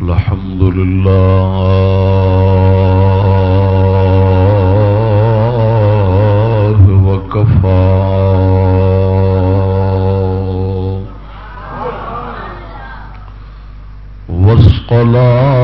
الحمد لله وكفى والصلاة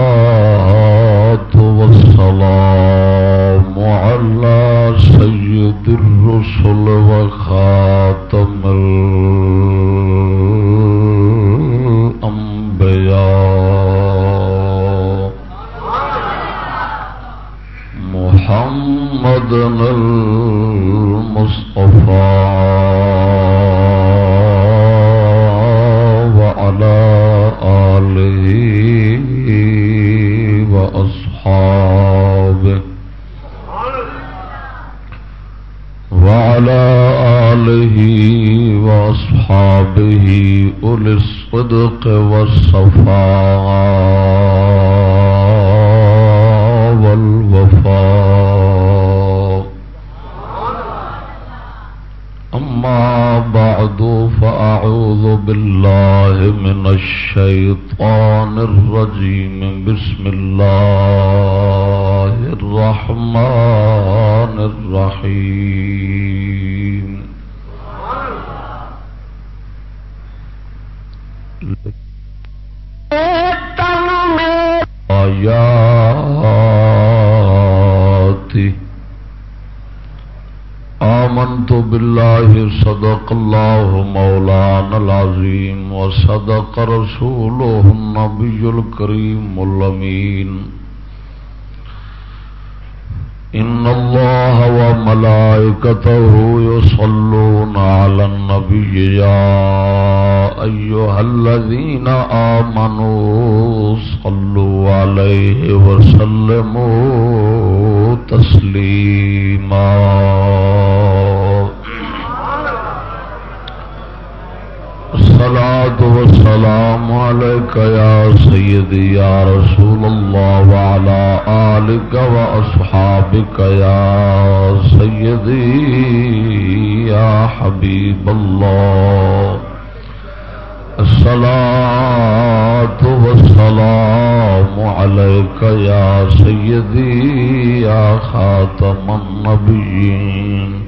والصفاء والوفاء أما بعد فأعوذ بالله من الشيطان الرجيم. بسم الله الرحمن الرحيم. وصدق رسوله النبي الكريم الأمين. إن الله وملائكته يصلون على النبي. يا أيها الذين آمنوا صلوا عليه وسلموا آلك وأصحابك يا سيدي، يا حبيب الله. الصلاة والسلام عليك يا سيدي، يا خاتم النبيين.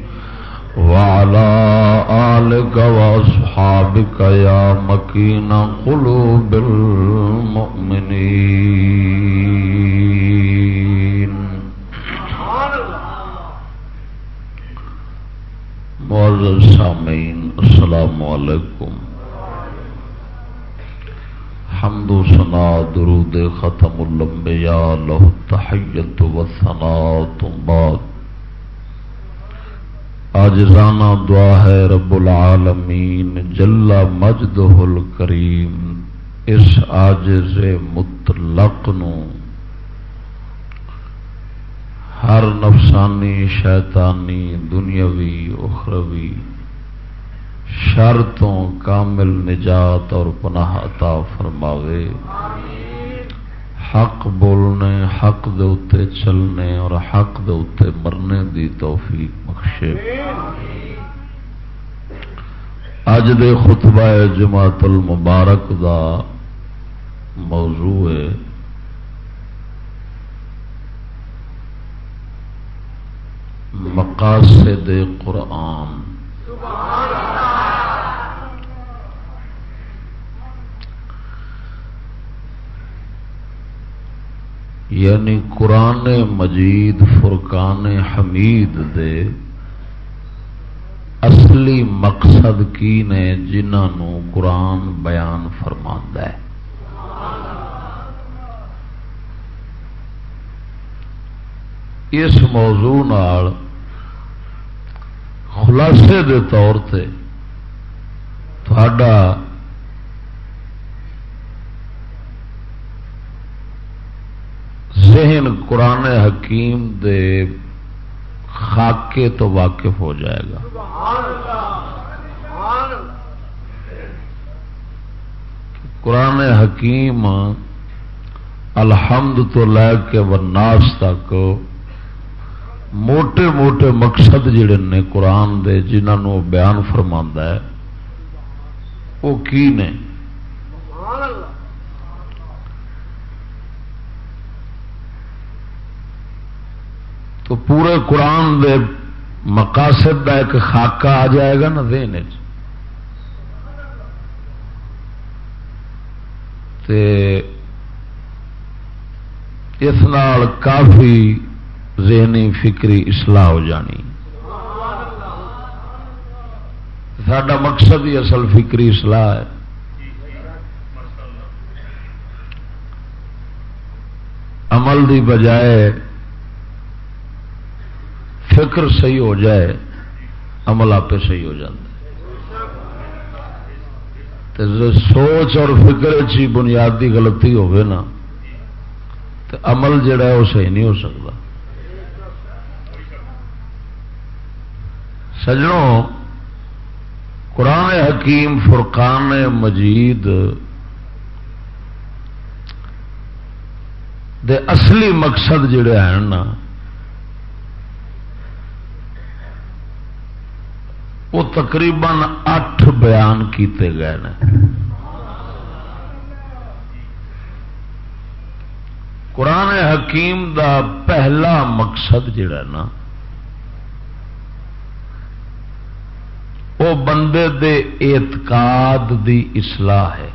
وعلى آلك وأصحابك يا مكين قلوب المؤمنين. معزز سامعین، السلام علیکم۔ حمد و ثنا، درود ختم الانبیاء له التحیت و ثنا بعد۔ آجزانہ دعا ہے رب العالمین، جل مجدہ الکریم۔ اس آجز مطلق نو۔ ہر نفسانی، شیطانی، دنیاوی، اخروی، شر تو کامل نجات اور پناہ عطا فرماوے۔ حق بولنے، حق دے چلنے اور حق دے مرنے دی توفیق بخشے۔ اج دے خطبہ جماعت المبارک دا موضوع ہے مقاصد قرآن۔ یعنی قرآن مجید، فرقان حمید دے اصلی مقصد کی نے جنہوں قرآن بیان فرما ہے۔ اس موضوع نال خلاصے دے طور سے تھوڑا ذہن قرآن حکیم دے خاکے تو واقف ہو جائے گا۔ قرآن حکیم الحمد تو لے کے وناس تک موٹے موٹے مقصد جڑے نے قرآن دے جنہوں بیان فرما ہے، وہ کی نے؟ تو پورے قرآن دے مقاصد کا ایک خاکہ آ جائے گا نا دین تے اس کافی ذہنی فکری اصلاح ہو جانی۔ سڈا مقصد ہی اصل فکری اصلاح ہے۔ عمل دی بجائے فکر صحیح ہو جائے، عمل آپ صحیح ہو جاتا سوچ اور فکر چی بنیادی غلطی نا تو عمل جڑا ہے وہ صحیح نہیں ہو سکتا۔ سجنوں، قرآن حکیم، فرقان مجید دے اصلی مقصد جڑے ہیں نا، وہ تقریباً اٹھ بیان کیتے گئے ہیں قرآن حکیم دا پہلا مقصد جڑا نا بندے دے اعتقاد دی اصلاح ہے۔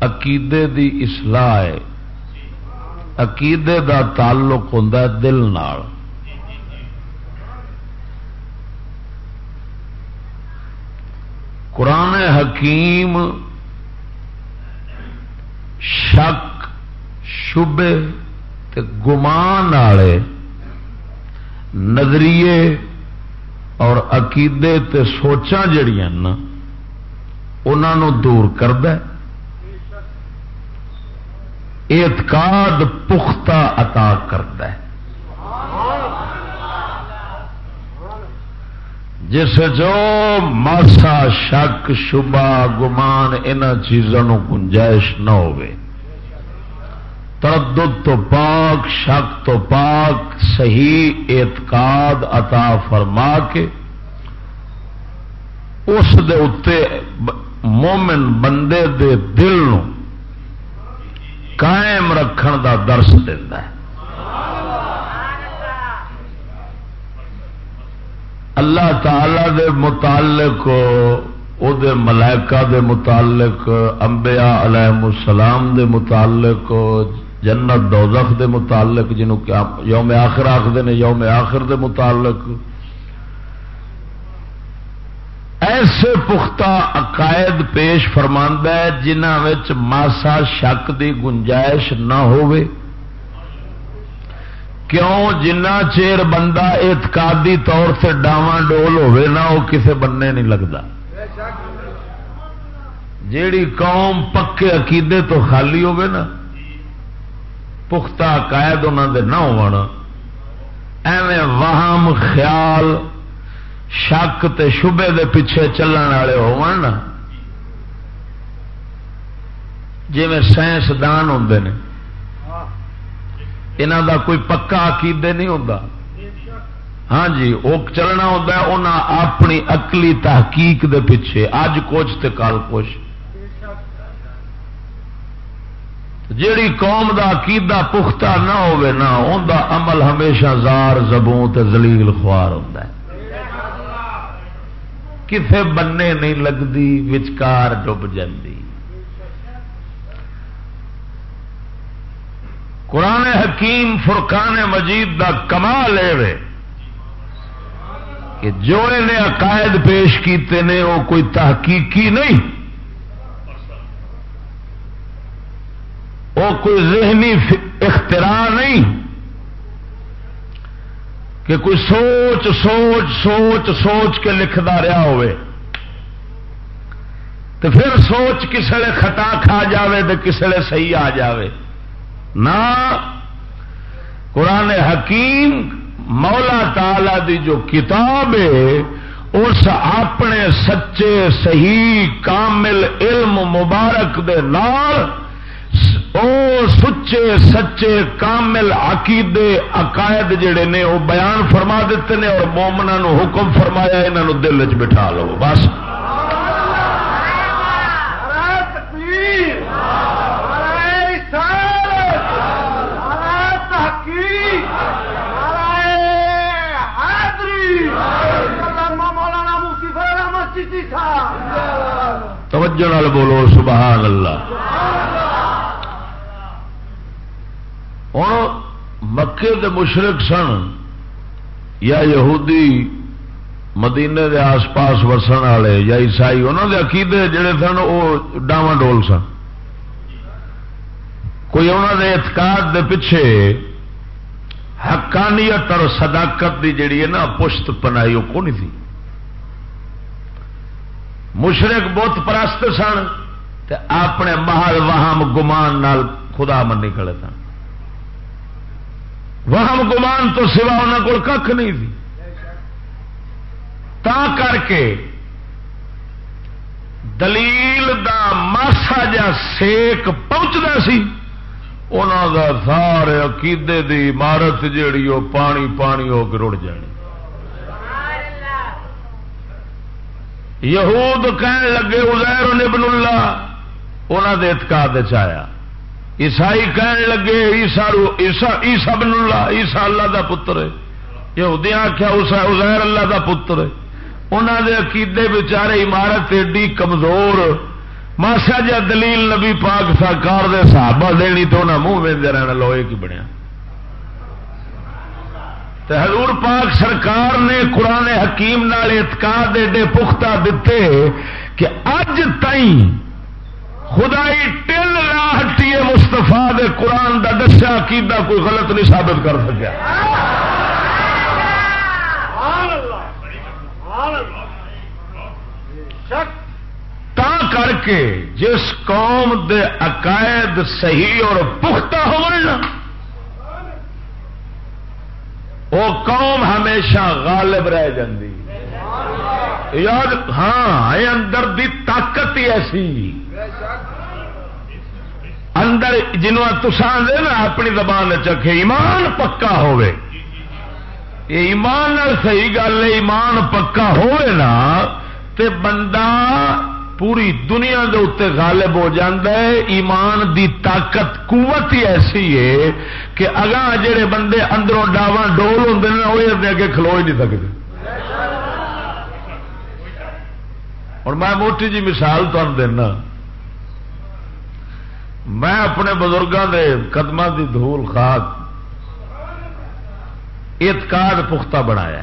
عقیدے دی اصلاح ہے۔ عقیدے دا تعلق ہوں دل نال۔ قرآن حکیم شک شبے تے گمان والے نظریے اور عقیدے تے سوچا جڑیاں نا انہوں دور کرد اعتقاد پختہ عطا کرد جس جو ماسا شک شبہ گمان ان چیزوں گنجائش نہ ہو تردد تو پاک، شک تو پاک، صحیح اعتقاد عطا فرما کے اس دے اتے مومن بندے دے دل نو قائم رکھن دا درس دینا ہے۔ اللہ تعالی دے متعلق، او دے ملائکہ دے متعلق، انبیاء علیہ السلام دے متعلق جنت دوزخ دے متعلق، جنہوں یوم آخر آخر نے، یوم آخر دے متعلق۔ ایسے پختہ عقائد پیش فرماندہ ہے جنہ ماسا شک دی گنجائش نہ ہوئے کیوں؟ جنا چیر بندہ اعتقادی طور سے ڈاواں ڈول ہوئے نہ وہ کسے بننے نہیں لگتا جیڑی قوم پکے عقیدے تو خالی ہوگی نا پختہ قائد انہوں دے نہ ہونا ایویں وہم، خیال، شک تے شبے دے پیچھے چلن والے ہو جی سائنسدان ہوں نے یہاں دا کوئی پکا عقیدے نہیں ہوتا ہاں جی وہ چلنا ہوتا ہے انہیں اپنی اکلی تحقیق دے پیچھے۔ اج کچھ تے کل کچھ جیڑی قوم دا عقیدہ پختہ نہ ہوئے نا ان دا عمل ہمیشہ زار زبوں تے زلیل خوار ہوتا ہے۔ کسے بننے نہیں لگتی وچکار ڈب جاتی قرآن حکیم فرقان مجید دا کمال ہے کہ جو انہیں عقائد پیش کیتے نے وہ کوئی تحقیقی نہیں۔ وہ کوئی ذہنی اختراع نہیں کہ کوئی سوچ سوچ سوچ سوچ کے لکھتا رہا ہوئے۔ تو پھر سوچ کسے خطا کھا جاوے تو کسے صحیح آ جاوے۔ نہ قرآن حکیم مولا تالا دی جو کتاب ہے، اس اپنے سچے، صحیح، کامل، علم، مبارک دے نال او سچے سچے کامل عقیدے عقائد جڑے نے وہ بیان فرما دیتے نے اور مومنا حکم فرمایا یہاں دل چ بٹھا لو، بس۔ توجہ بولو، سبحان اللہ۔ مکے دے مشرق سن یا یہودی مدینے دے آس پاس وسن والے یا عیسائی انہوں دے عقیدے جڑے سن وہ ڈاواں ڈول سن۔ کوئی انہوں دے اعتقاد دے پیچھے حقانیت اور صداقت دی جڑی ہے نا پشت پنائی وہ کون تھی۔ مشرق بت پرست سن تے اپنے محل وہم گمان نال خدا منی کھڑے سن۔ وہم گمان تو سوا انہوں کو کھ نہیں تھی۔ تا کر کے دلیل دا ماسا جا سیک پہنچتا سی انہوں دا سارے عقیدے دی عمارت جیڑی وہ پانی پانی ہو کے رڑ جانی۔ یہود کہن لگے ازیر ابن اللہ انہوں دے اعتقاد چیا عیسائی کہن لگے عیسا عیسا بن اللہ عیسا اللہ دا پتر ہے۔ یہودیاں آخیا ازیر اللہ دا پتر ہے۔ انہوں دے عقیدے بچارے عمارت ایڈی کمزور۔ ماسا جا دلیل نبی پاک سرکار دے صحابہ دینی تو انہیں منہ وے رہنا لوہے کی بنیا۔ حضور پاک سرکار نے قرآن حکیم نال اعتقاد ایڈے پختہ دیتے کہ اج تائیں خدائی ٹل لا ہٹی مستفا دے قرآن دا دسیا، عقیدہ کوئی غلط نہیں ثابت کر سکیا۔ تا کر کے جس قوم دے عقائد صحیح اور پختہ ہو وہ قوم ہمیشہ غالب رہ جاندی۔ یاد ہاں اندر دی طاقت ہی ایسی۔ اندر جنوں تسان دے نا، اپنی زبان چکھے ایمان پکا ہوئے یہ ایمان صحیح گل ہے، ایمان پکا ہوئے نا، تے بندہ پوری دنیا دے اتنے غالب ہو ہے۔ ایمان دی طاقت، قوت ہی ایسی ہے کہ اگاں جڑے بندے اندروں ڈاواں ڈول ہوں وہ اگے کھلو ہی نہیں سکتے اور میں موٹی جی مثال تمہیں دینا۔ میں اپنے بزرگوں کے قدم کی دھول خاک اعتقاد پختہ بنایا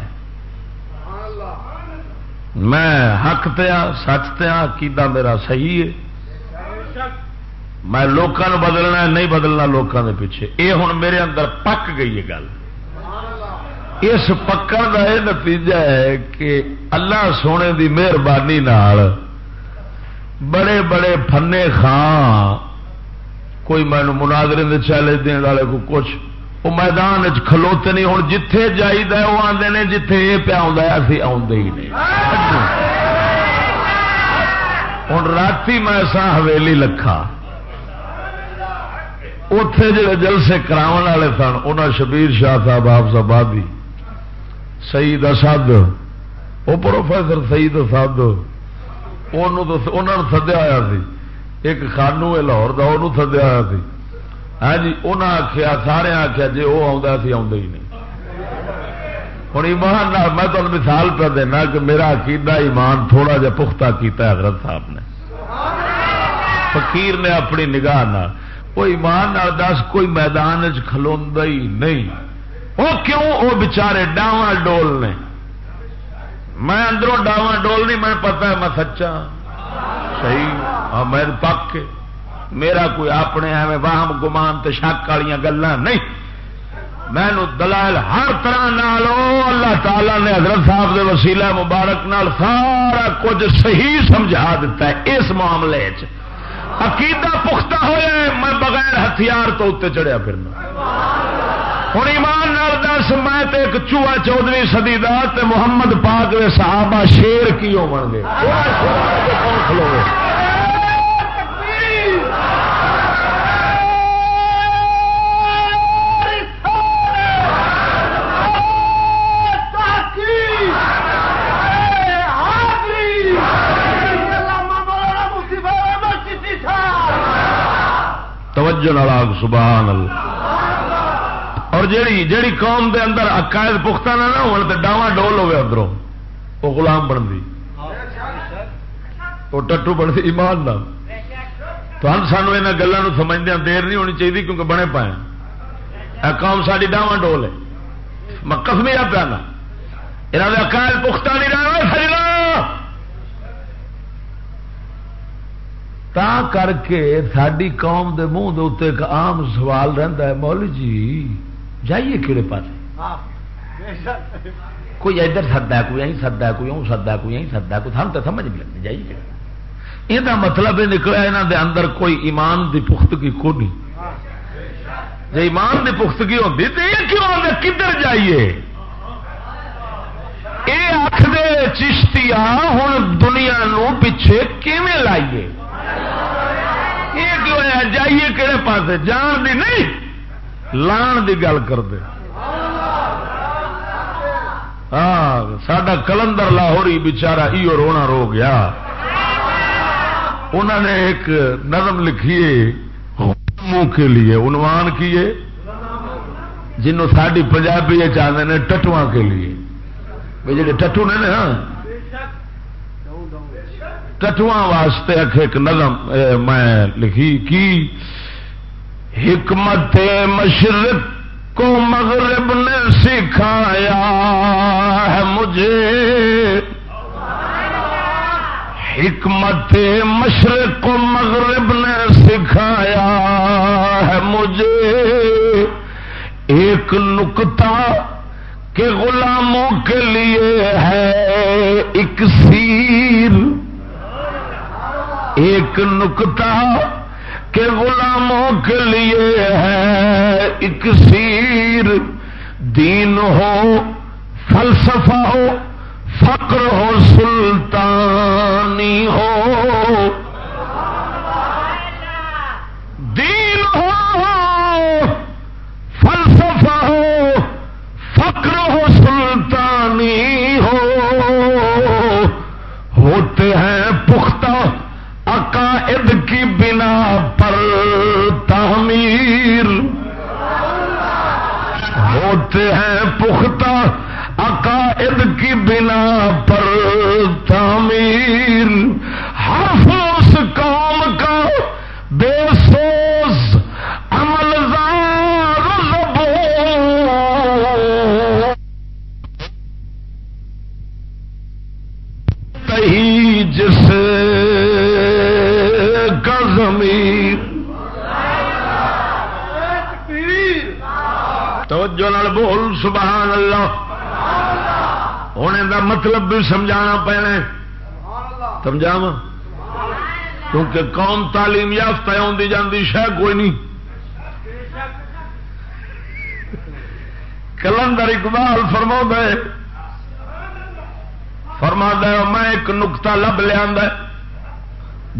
میں حق تیا ہاں، سچ تیا ہاں، کیدا میرا صحیح ہے۔ میں لوگوں بدلنا نہیں بدلنا لوگوں کے پیچھے۔ یہ ہوں میرے اندر پک گئی ہے گل۔ اس پکڑ کا یہ نتیجہ ہے کہ اللہ سونے کی مہربانی بڑے بڑے فنے خان کوئی مینو مناظرے چیلنج دن والے کو کچھ۔ وہ میدان کھلوتے نہیں ہوں جتھے جائیے وہ آتے ہیں جتھے یہ پیا اسی آدھے ہی نہیں ہوں رات میں سا حویلی لکھا۔ اتے جڑے جلسے کرا والے سن انہوں شبیر شاہ صاحب آپ آبادی سعید اسد وہ پروفیسر سعید اسد انہوں نے سدیا ہوا سی۔ ایک خانو ہے لاہور کا انہوں سدیا ہوا سی۔ ہاں جی انہیں آخیا سارے آخیا جی وہ آتا سی آدھے ہی نہیں۔ ہوں ایمان میں تمہیں مثال پہ دینا کہ میرا عقیدہ ایمان تھوڑا جا پختہ کیتا ہے، حضرت صاحب نے۔ فقیر نے اپنی نگاہ نہ وہ ایمان دس، کوئی میدان کھلو ہی نہیں۔ وہ کیوں؟ وہ بچارے ڈاواں ڈول نے۔ میں اندروں ڈاواں ڈول نہیں، میں پتا ہے، میں سچا صحیح؟ ہاں میں پک کے۔ میرا کوئی اپنے ایویں واہم گمان تو شک والی گلا نہیں۔ میں دلائل ہر طرح نالو اللہ تعالی نے حضرت صاحب کے وسیلہ مبارک نال سارا کچھ صحیح سمجھا دیتا ہے اس معاملے عقیدہ پختہ ہوا میں بغیر ہتھیار تو اتنے چڑھیا پھرنا۔ ہوں ایمان نال دس، میں تے ایک چوہا چودویں سدی دا محمد پاک صحابہ شیر کی ہو گے؟ توجہ نالاگ سبحان اللہ۔ اور جیڑی جیڑی قوم دے اندر عقائد پختہ نہ نہ ہو ڈاواں ڈول ہوئے ادھروں وہ غلام بن وہ ٹٹو بنتے ایمان نہ تو ہم سانو یہاں گلوں سمجھدہ دیر نہیں ہونی چاہیے کیونکہ بنے پائے۔ اے قوم ساری ڈاواں ڈول ہے۔ میں کسمیا پیانا یہاں کا کائل پختہ نہیں رہا سجنا تا کر کے ساری قوم دے منہ دے ایک عام سوال رہتا ہے مول جی جائیے کہڑے پاس کوئی ادھر سدا ہے، کوئی سدا ہے، کوئی سدا ہے، کوئی سدا کوئی سن تو سمجھ نہیں لگتی، جائیے یہ مطلب یہ نکلا یہاں دے اندر کوئی ایمان دی پختگی کو نہیں جی ایمان دی پختگی ہوتی تو یہ کیوں آدھے کدھر جائیے؟ یہ آخر چشتی ہوں دنیا نو پیچھے کیویں لائیے؟ یہ کیوں جائیے کہڑے پاس جان دی نہیں۔ لان دی گل کر دے ہاں سڈا کلندر لاہوری بچارا ایو رونا رو گیا۔ انہوں نے ایک نظم لکھیے منہ کے لیے عنوان کیے جنوں ساری پنجابی چاہتے ہیں ٹٹوا کے لیے۔ جڑے ٹٹو نے نا ٹٹوا واسطے ایک نظم میں لکھی، کی؟ حکمت مشرق کو مغرب نے سکھایا ہے مجھے۔ حکمت مشرق کو مغرب نے سکھایا ہے مجھے۔ ایک نکتا کہ غلاموں کے لیے ہے ایک سیر ایک نکتا کہ غلاموں کے لیے ہے ایک سیر۔ دین ہو، فلسفہ ہو، فقر ہو، سلطانی ہو۔ دین ہو، فلسفہ ہو، فقر ہو، سلطانی ہو۔ ہوتے ہیں امیر ہوتے ہیں پختہ عقائد کی بنا پر تعمیر۔ ہر سبحان اللہ. ہونے دا مطلب بھی سمجھانا پینا سمجھاوا کیونکہ قوم تعلیم یافتہ آتی جاتی شہ کوئی نہیں. کلندر اقبال فرما دے فرما دے میں ایک نقتا لب لیا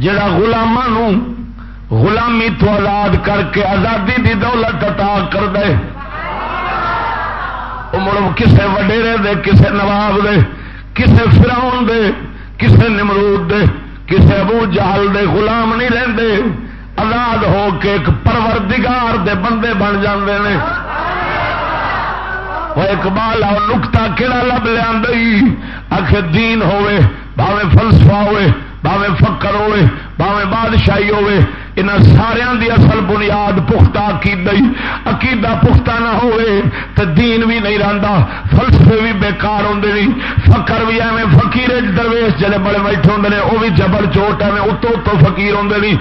جڑا گلاما غلامی تو آزاد کر کے آزادی دی دولت عطا کر دے مڑ کسے وڈیرے دے، کسے نواب دے، کسے فراؤن دے، کسے نمرود دے، کسے ابو جہل دے، غلام نہیں رہندے۔ آزاد ہو کے ایک پروردگار دے بندے بن جاندے نے۔ وہ اقبال اور نکتا کہڑا لب لیا آخر دین ہوئے بھاوے فلسفہ ہوئے بھاوے فکر ہوئے بھاوے بادشاہی ہوئے۔ ان سارا دی اصل بنیاد پختہ عقیدہ عقیدہ پختہ نہ ہوئے تو دین بھی نہیں رہتا فلسفے بھی بےکار ہوں فکر بھی ایویں فکیر درویش جڑے بڑے بیٹھے ہوں وہ بھی جبر چوٹ ایویں اتو اتو فکیر ہوں نہیں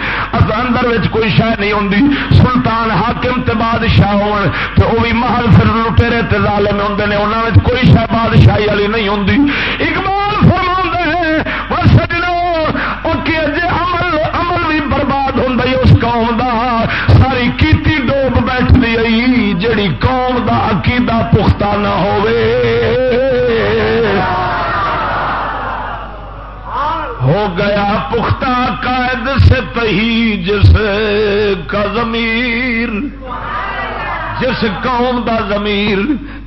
اندر کوئی شہ نہیں ہوں سلطان حاکم تے بادشاہ ہو تو وہ بھی محل پھر لٹےرے تے ظالم ہوں نے انہوں کوئی شہ بادشاہی والی نہیں ہوں اقبال عقیدہ پختہ نہ ہوئے. ہو گیا پختہ قائد سے تہی جس کا ضمیر. جس قوم دا ضمیر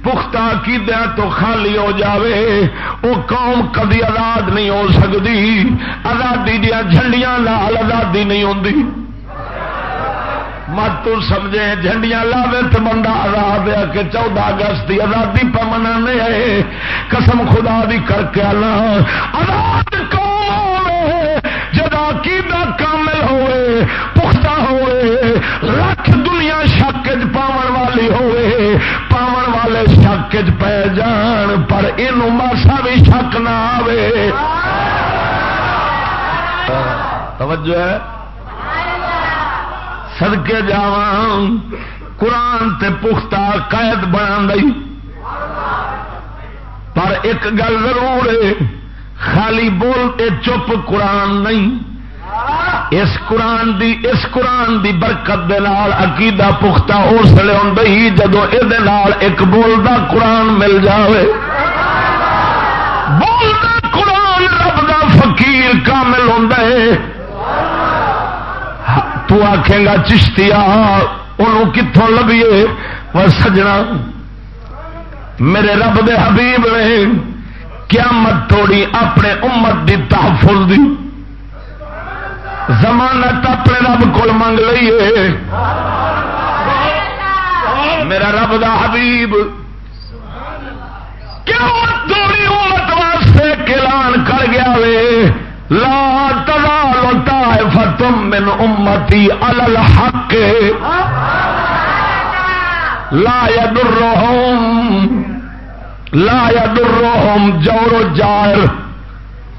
پختہ کی دیا تو خالی ہو جاوے، وہ قوم کدی آزاد نہیں ہو سکتی. آزادی دیا جھنڈیاں لال آزادی نہیں ہوتی مت تو سمجھے، جھنڈیاں لاوے تو بندہ آزاد ہے کہ چودہ اگست کی آزادی پمن ہے۔ قسم خدا دی کر کے آزاد قوم جدا کی کامل ہوئے، پختہ ہوئے، لکھ دنیا شک پاون والی ہوئے، پاون والے شک پہ جان، پر یہ ماسا بھی شک نہ آوے۔ توجہ ہے۔ سدکے جا قرآن تے پختہ قید بنا پر ایک گل ضرور ہے، خالی بول چپ قرآن نہیں۔ اس قرآن دی، اس قرآن دی برکت دے نال عقیدہ پختہ اس لیے ہوں جدو یہ ایک بولتا قرآن مل جائے بولتا قرآن رب دا فقیر کامل ہوں تو آخے گا چشتیا انہوں کتوں لبیے وہ سجنا، میرے رب دے حبیب نے قیامت توڑی اپنے امت دی تحفظ دی۔ زمانت اپنے رب کو منگ لیے میرا رب دا حبیب توڑی امت واسطے کلان کر گیا وے۔ لا تزال طائفتم من امتی علی الحق. لا يضرهم لا يضرهم جور و جائر۔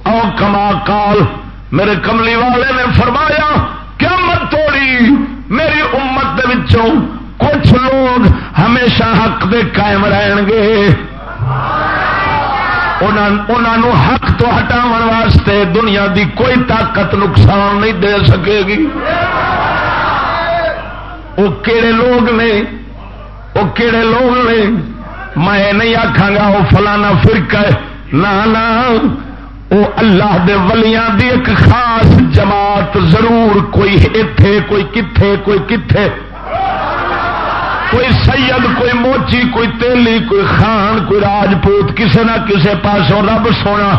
او کما کال میرے کملی والے نے فرمایا کیا مت توڑی، میری امت دے وچوں کچھ لوگ ہمیشہ حق دے قائم رہن گے۔ انہوں حق تو ہٹا واسطے دنیا دی کوئی طاقت نقصان نہیں دے سکے گی۔ وہ کہڑے لوگ نے وہ کہڑے لوگ نے میں نہیں آخا گا وہ فلانا فرق ہے۔ نہ وہ اللہ دے ولیاں دی ایک خاص جماعت ضرور کوئی اتے کوئی کتھے کوئی کتھے۔ کوئی سید، کوئی موچی، کوئی تیلی، کوئی خان، کوئی راجپوت کسی نہ کسی پاسوں رب سونا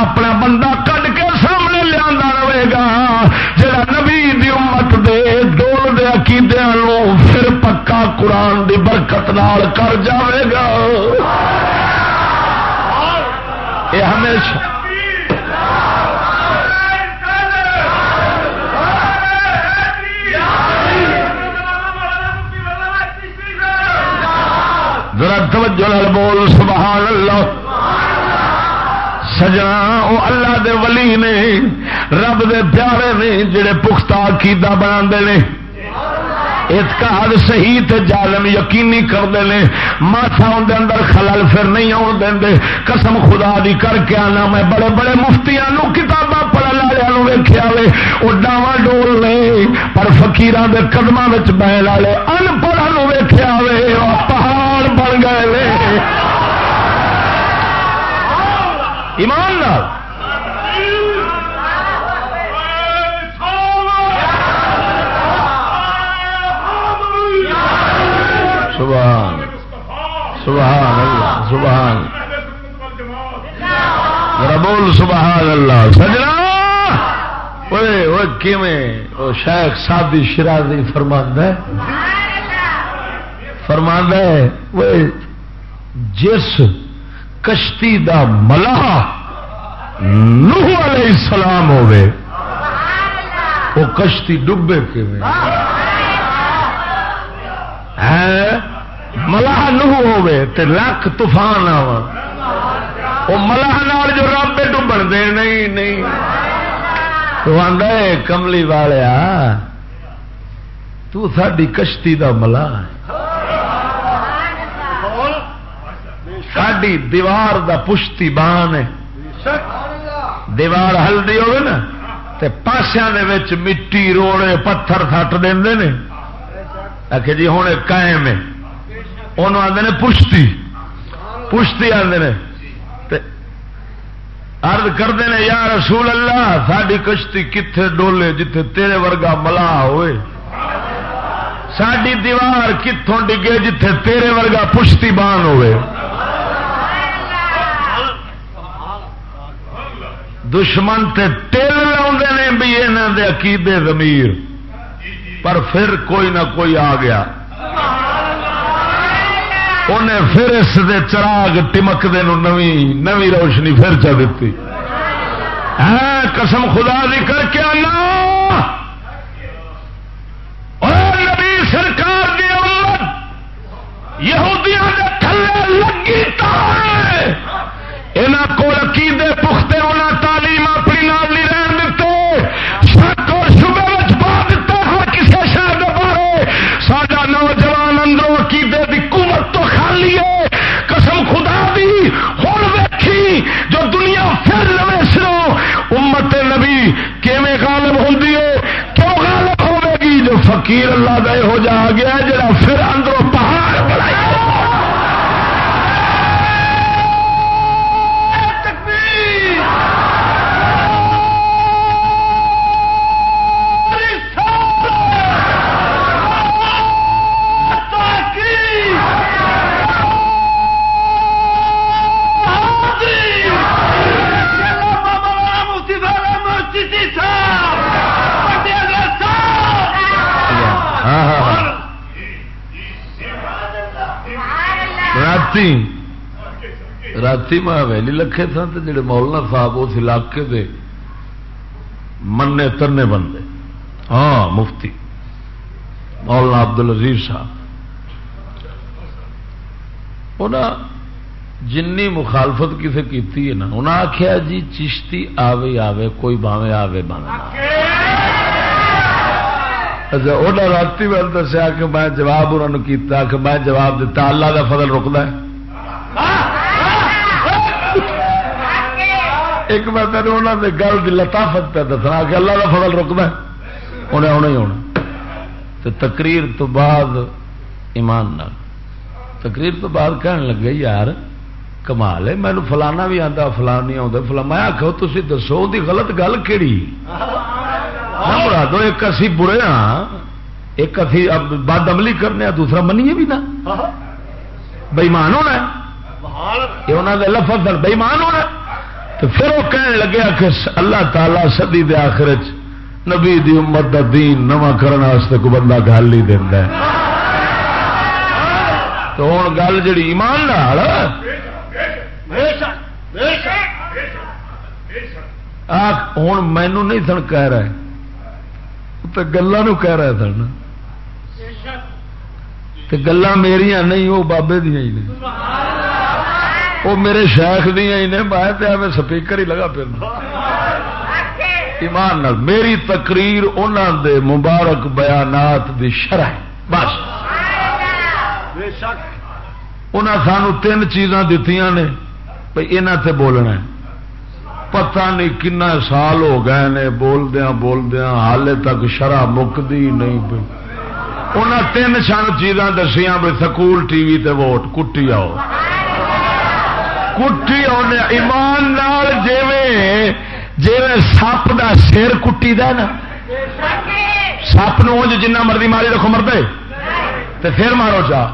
اپنا بندہ کٹ کے سامنے لیا رہے گا۔ جا نبی دی امت دے ڈول دے عقیدے پھر پکا قرآن دی برکت نال کر جاوے گا۔ یہ ہمیشہ ذرا توجہ بول، سبحان اللہ۔ سجنا وہ اللہ دے ولی نے، رب دے پیارے نے جڑے پختہ عقیدہ بنا نے۔ اتقاد صحیح تے جالم یقینی کرتے ہیں ماسا اندر اندر خلل پھر نہیں آن دیں قسم خدا دی کر کے آنا میں بڑے بڑے مفتیاں کتاباں پڑھن والوں ویخیا وے۔ وہ ڈاواں ڈول نے، پر فقیران دے قدموں میں بہن والے ان پڑھا ویخیا وے۔ پہاڑ بن گئے ایمان نال۔ سبحان۔ سبحان اللہ، سبحان۔ بول سبحان اللہ۔ سجنا۔ وہ شیخ سادی شرازی فرماند ہے۔ فرماند ہے وہ جس کشتی دا ملاح نوح علیہ السلام ہوئے وہ کشتی ڈبے کے ملاح نو ہوے تے لکھ طوفان آوا وہ ملاح نال جو رب ڈبن دے، نہیں نہیں۔ تو آدھا کملی والیا، تو ساری کشتی دا ملاح ہے۔ ساری دیوار دا پشتی بان ہے دیوار ہلدی ہوگی نا پاسیا مٹی روڑے پتھر سٹ دے آ جی ہوں قائم ہے انہوں آتے پشتی پشتی آتے ارد کرتے ہیں یا رسول اللہ ساری کشتی کتنے ڈولے جتھے تیرے ورگا ملا ہوئے ساری دیوار کتوں ڈگے جتھے تیرے ورگا پشتی بان ہوئے دشمن تے تل لا بھی یہاں دے عقیدے زمیر پر پھر کوئی نہ کوئی آ گیا۔ انہیں پھر اس دے چراغ ٹمکتے نوی روشنی پھر چا دیتی۔ ہاں قسم خدا دی کر کے آنا۔ نبی سرکار دی امت، یہودیاں دے تھلے لگی تا یہاں کو عقیدے پختے دی کیویں غالب ہوں ہے؟ کیوں غالب ہوے گی جو فقیر اللہ دے ہو جا گیا جڑا پھر اندر رات میں حویلی لکھے سن تو جڑے مولانا صاحب اس علاقے دے منے ترنے بندے۔ ہاں مفتی۔ مولانا ابدل عزیز صاحب جنی مخالفت کسی کی نا انہیں آخیا جی چشتی آوے آوے، کوئی باوے آوے باوے اچھا وہ رات میں دسیا کہ میں جواب انہوں نے کیتا، کہ میں جواب دیتا اللہ کا فضل رکتا ہے۔ ایک میں تین انہوں نے گل کی لطافت پہ دسنا کہ اللہ کا فضل رکتا ہے انہیں آنا ہی ہونا تو تقریر تو بعد ایمان نال۔ تقریر تو بعد کہن لگے یار کمال ہے مینو فلانا بھی آتا فلان نہیں آتا فلا میں آخو تھی دسو دی غلط گل کہڑی بڑا دو ایک اسی برے ہاں ایک اسی بد عملی کرنے دوسرا منیے بھی نا بےمان ہونا یہ انہوں نے لفظ بےمان ہونا تو پھر وہ کہنے لگے کہ اللہ تعالی سدی دے آخر نبی دی امت دا دین نواں کرنے کو بندہ گل ہی دینا تو ہوں گل جڑی ایمان ہوں مینو نہیں سن کہہ رہے۔ تو گلوں کہہ رہے سن گلا میرا نہیں، وہ بابے دیا ہی نہیں۔ وہ میرے شیخ دیا ہی نے میں سپیکر ہی لگا پھر ایمان نال، میری تقریر انہوں دے مبارک بیانات دی شرح بس۔ انہیں سانو تین چیزاں دیتی نے بھائی یہاں سے بولنا پتہ نہیں کنا سال ہو گئے نے بولدیا بولدیا حال تک شرح مکتی نہیں پی انہیں تین چند چیزاں دسیا بھی سکول ٹی وی تے ووٹ، کٹی آؤ۔ کٹی آنے، ایمان نال جیویں جیویں سپ دا سر کٹی دا نا؟ سپ نو جنہ مرضی ماری رکھو مردے تے پھر مارو چاہ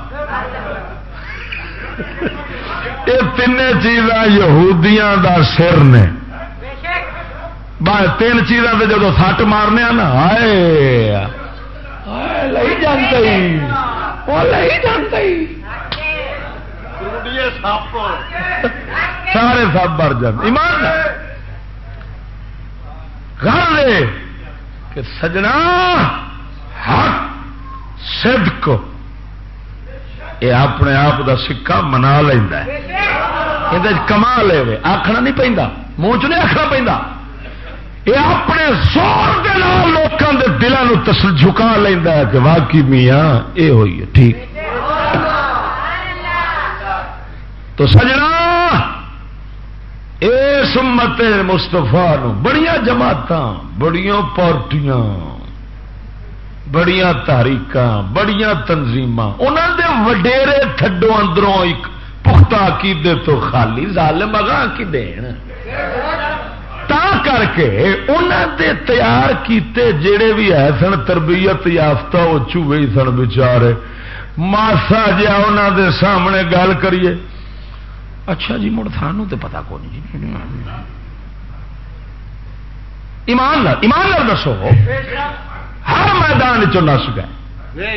یہ تین چیزاں یہودیاں دا سر نے۔ تین چیزاں سے جب سٹ مارنے نا، آئے۔ لئی سارے سب مر جاتے ایمان گھر کہ سجنا حق، صدق۔ یہ اپنے آپ دا سکا منا لینا یہ کما لے آخنا نہیں پہنتا منہ چ نہیں آخنا پہنتا یہ اپنے زور کے لوگوں کے دلوں تسل جھکا لینا کہ واقعی میاں، یہ ہوئی ہے۔ ٹھیک۔ تو سجنا، اس مت مستفا بڑی جماعت بڑیاں پارٹیاں، بڑیاں تاریخ بڑیاں تنظیم انہوں دے وڈیرے تھڈو اندروں ایک پختہ عقیدے تو خالی ظالم اگاں کی دین؟ تا کر کے انہوں دے تیار کیتے جڑے بھی ہے سن تربیت یافتہ وہ چوہے سن بچارے۔ ماسا جا انہوں دے سامنے گل کریے۔ اچھا جی مڑ سانو تو پتا کون جی ایمان ایمان دسو۔ ہر میدان چ نس گئے۔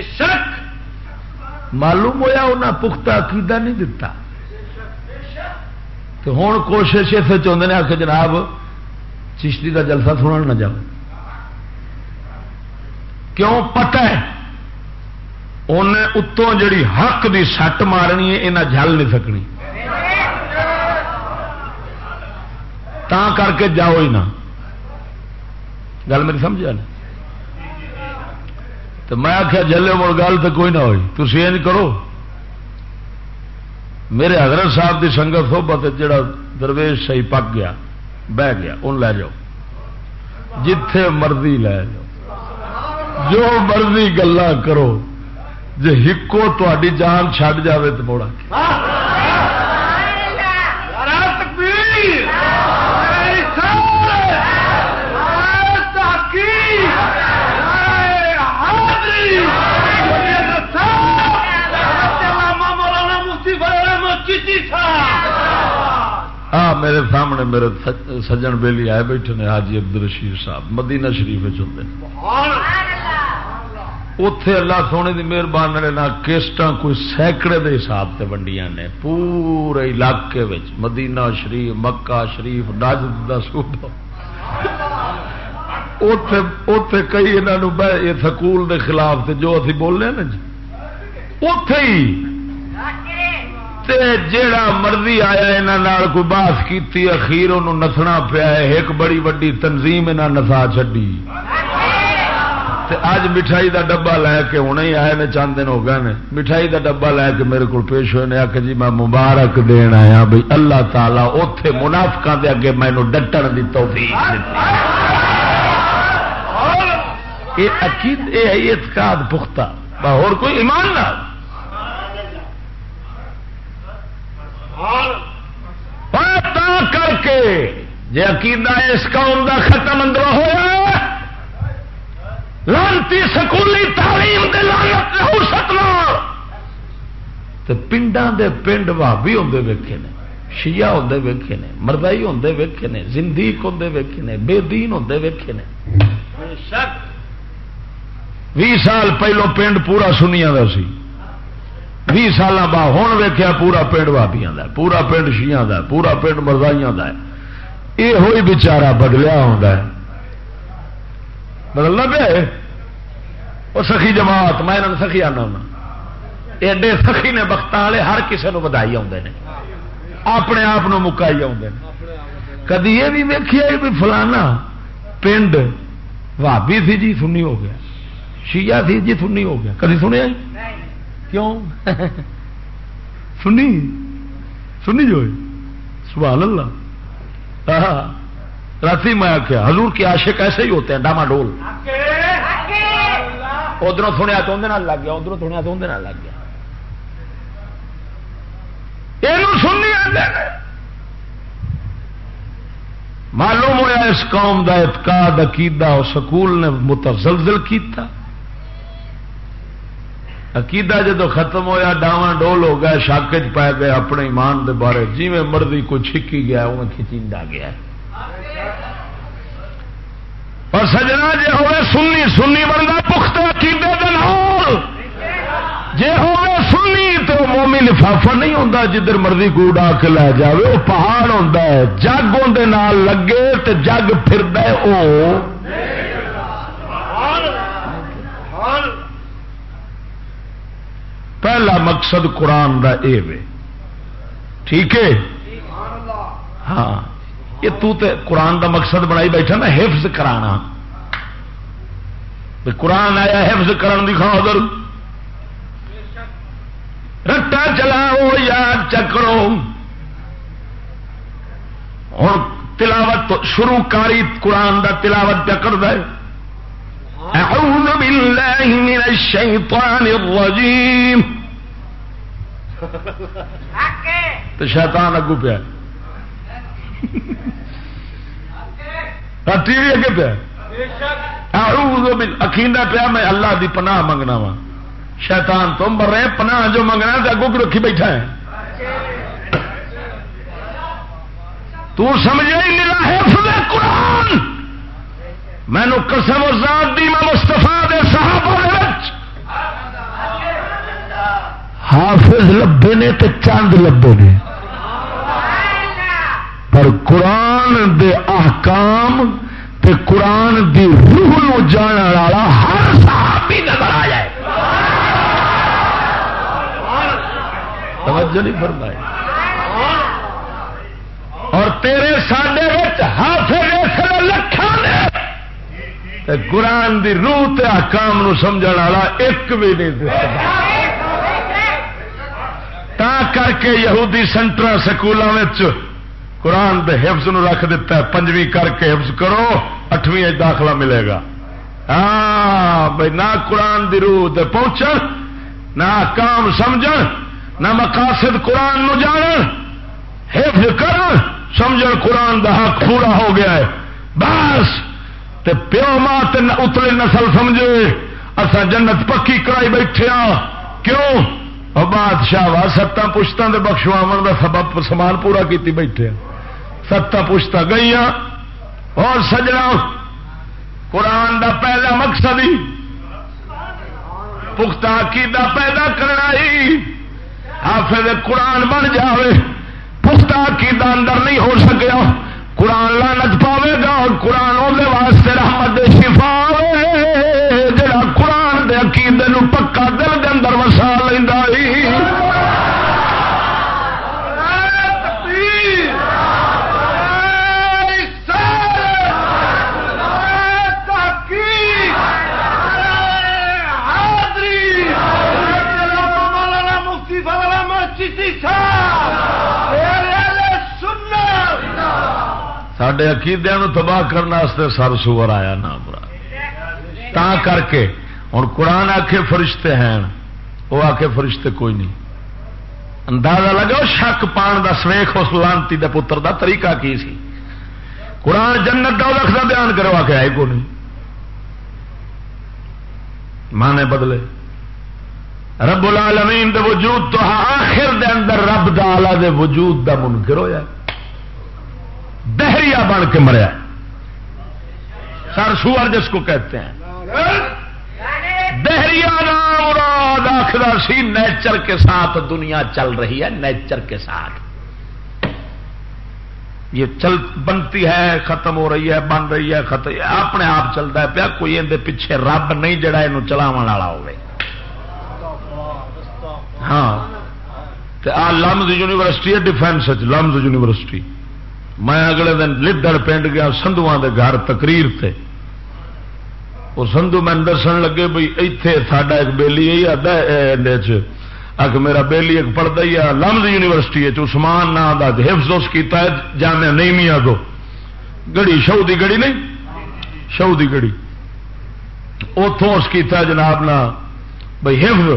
معلوم ہوا انہیں پختہ عقیدہ نہیں دتا۔ تو ہوں کوشش اسے چاہتے ہیں آ کے جناب چشتی کا جلسہ سننا نہ جاؤ۔ کیوں؟ پتہ ہے انہیں اتوں جڑی حق دی سٹ مارنی ہے یہاں جل نہیں سکنی۔ تا کر کے جاؤ ہی نہ۔ گل میری سمجھا نہیں تو میں آخیا جلے مڑ گل تو کوئی نہ ہوئی۔ تھی یہ کرو۔ میرے حضرت صاحب کی سنگت سوبت جڑا درویش صحیح پک گیا، بہ گیا ان لے جاؤ۔ جتھے مرضی لے جاؤ۔ جو مرضی گلا کرو جی ہکو تاری جان چھڈ جائے تو موڑا ہاں میرے سامنے میرے سجن بیلی آئے بیٹھے نے حاجی عبد الرشید صاحب مدینہ شریف ہوتے اتے اللہ۔ سونے کی مہربانی نہ کیسٹ کوئی سینکڑے کے حساب سے ونڈیاں نے پورے علاقے مدینہ شریف مکہ شریف نجد کا اتے کئی یہ سکول دے خلاف تے جو اسی بولنے نا جی۔ اتے ہی۔ جیڑا مرضی آیا یہاں کوئی باس کی اخیر انہوں نسنا پیا ایک بڑی وڈی تنظیم یہاں نسا چڈی اج مٹھائی دا ڈبا لے کے ہوں ہی آئے نے، چند دن ہو گئے مٹھائی دا ڈبا لے کے میرے کو پیش ہوئے نے آ جی میں مبارک دین آیا بھائی اللہ تعالیٰ اتے منافقا دے اگے مینو ڈٹن کی توفیق یہ عقید، یہ اعتقاد پختہ۔ اور کوئی ایمان نہ کر کے جی عقیدہ اس قوم کا ختم اندر ہوا لانتی سکولی تعلیم کے لانت پنڈا دے پنڈ بھابی ہوں ویکے نے شیعہ ہوں ویکے نے مردائی ہوں ویکے نے زندیق ہوں ویکے نے بے دین ہوں ویکے نے۔ بھی سال پہلو پنڈ پورا سنیا کا سی۔ بھی سال بعد ہوں ویکیا پورا پنڈ بابیاں دا پورا پنڈ شیاں دا پورا پنڈ مردائیاں دا یہ ہوئی بچارا بدلیا ہوں بدلنا پہ وہ سخی جماعت، میں سخی آنا ہونا ایڈے سخی نے بخت والے ہر کسی کو بدائی آتے ہیں اپنے آپ مکائی آتے ہیں کدی یہ بھی ویکیا بھی فلانا پنڈ بھابی تھی جی سنی ہو گیا۔ شیعہ تھی جی سنی ہو گیا۔ کدی سنیا کیوں؟ سنی؟ سنی جو سبحان اللہ۔ رات میں آخیا حضور کے عاشق ایسے ہی ہوتے ہیں ڈاما ڈول۔ ادھر سنیا تو اندر لگ گیا ادھر سنیا تو اندر لگ گیا۔ یہ سننی معلوم ہوا اس قوم کا اعتقاد، عقیدہ سکول نے متزلزل کیتا۔ عقیدہ جدو ختم ہویا، ڈاواں ڈول ہو گیا شاک پی گئے اپنے ایمان دے بارے جی میں مرضی کوئی چھکی گیا وہ کھچیندا گیا۔ اور سجنا جی ہوئے سنی سنی بنتا پختہ عقیدے دن جی ہوئے سنی تو مومی لفافا نہیں ہوتا جدھر مرضی کو کوڑا کے لے جائے وہ پہاڑ ہوتا ہے، جگ اندر لگے تو جگ پھر او پہلا مقصد قرآن کا یہ ٹھیک ہے؟ ہاں۔ یہ تو تے قرآن دا مقصد بنائی بیٹھا نا، حفظ کرانا۔ قرآن آیا حفظ کرن دی خاطر۔ رٹا چلاؤ، یاد چکرو۔ ہوں تلاوت شروع کاری قرآن دا تلاوت پہ کر دے اعوذ باللہ من الشیطان الرجیم تو شیطان اگو پہ ٹی وی اگے پیا اکیندا پیا میں اللہ دی پناہ منگنا وا شیطان تم بر رہے پناہ جو منگنا تو اگو کی رکھی بیٹھا ہے. تو سمجھے میرا حفظ قرآن! مینو قسم و ذات دی میں مستفا دے صحابہ حافظ لبے نے تو چاند لبے نے۔ پر قرآن دے احکام تے قرآن دی روح نو جان والا ہر صحابی نظر آ جائے۔ توجہ نہیں فرمائے اور تیرے ساڈے قرآن دی روح تے احکام نو سمجھ والا ایک بھی نہیں تا کر کے یہودی سینٹر سکولوں قرآن دے حفظ نو رکھ دیتا ہے، پنجویں کر کے حفظ کرو، اٹھویں داخلہ ملے گا۔ ہاں بھائی نہ قرآن دی روح تے پہنچ نہ کام سمجھ نہ مقاصد قرآن نو جان حفظ کر سمجھ قرآن دا حق پورا ہو گیا ہے۔ بس! تے پیو ماں تے اتلے نسل سمجھے۔ اصا جنت پکی کرائی بیٹھے ہاں۔ کیوں؟ بادشاہ وا ستاں پشتوں کے بخشواو کا سبب سامان پورا کیتی بیٹھے ہاں۔ ستاں پشتہ گئی اور سجنا۔ قرآن دا پہلا مقصد ہی۔ پختہ عقیدہ پیدا کرنا ہی۔ حافظ قرآن بن جاوے۔ پختہ عقیدہ اندر نہیں ہو سکیا۔ قرآن لانت پاوے گا اور قرآن واسطے رحمت شفا سڈے عقیدے تباہ کرنے سر سور آیا نا برا تا کر کے ہوں قرآن آخے فرشتے ہیں وہ آ کے فرشتے کوئی نہیں اندازہ لگا شک پان کا سویخ اس لانتی دے پتر دا طریقہ کی سی قرآن جنت کا لکھ کا بیان کرو آ کے آئے کو نہیں مانے بدلے رب العالمین دے وجود تو آخر دے اندر رب دالا دے وجود دا منکر ہویا دہریا بن کے مریا سر سور جس کو کہتے ہیں۔ دہریا نام مراد آخر سی نیچر کے ساتھ دنیا چل رہی ہے، نیچر کے ساتھ۔ یہ چل بنتی ہے، ختم ہو رہی ہے، بن رہی ہے، ختم۔ اپنے آپ چلتا ہے پیا، کوئی اندر پیچھے رب نہیں جڑا یہ چلاو والا ہوگی ہاں۔ لمز یونیورسٹی ہے ڈیفینس لمز یونیورسٹی۔ میں اگلے دن لدڑ پنڈ گیا سندھو کے گھر تقریر تے۔ وہ سندھو میں دسن لگے بھائی اتے ساڈا ایک بےلی یہی میرا بےلی ایک پڑھتا ہی ہے لمز یونیورسٹی ہے عثمان نام کا حفظ اس کیتا ہے جامع نہیں میاں کو گڑی شو دی گڑی نہیں؟ شو دی گڑی۔ اتوں اس کیتا جناب نا بھائی حفظ۔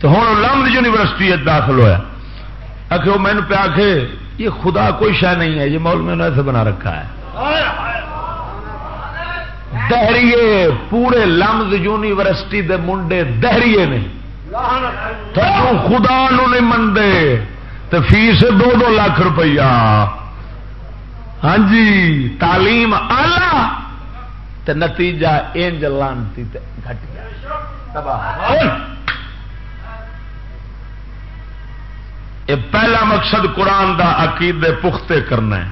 تو ہوں لمز یونیورسٹی داخل ہوا آخ وہ مین پیا کے یہ خدا کوئی شہ نہیں ہے، یہ مول میں نے ایسے بنا رکھا ہے۔ دہریے، پورے لمز یونیورسٹی دے منڈے دہریے نے۔ خدا نو نہیں منتے تو فیس دو دو لاکھ روپیہ۔ ہاں جی تعلیم آلہ تو نتیجہ انج لانتی گھٹ گیا۔ یہ پہلا مقصد قرآن دا عقیدے پختے کرنا ہے۔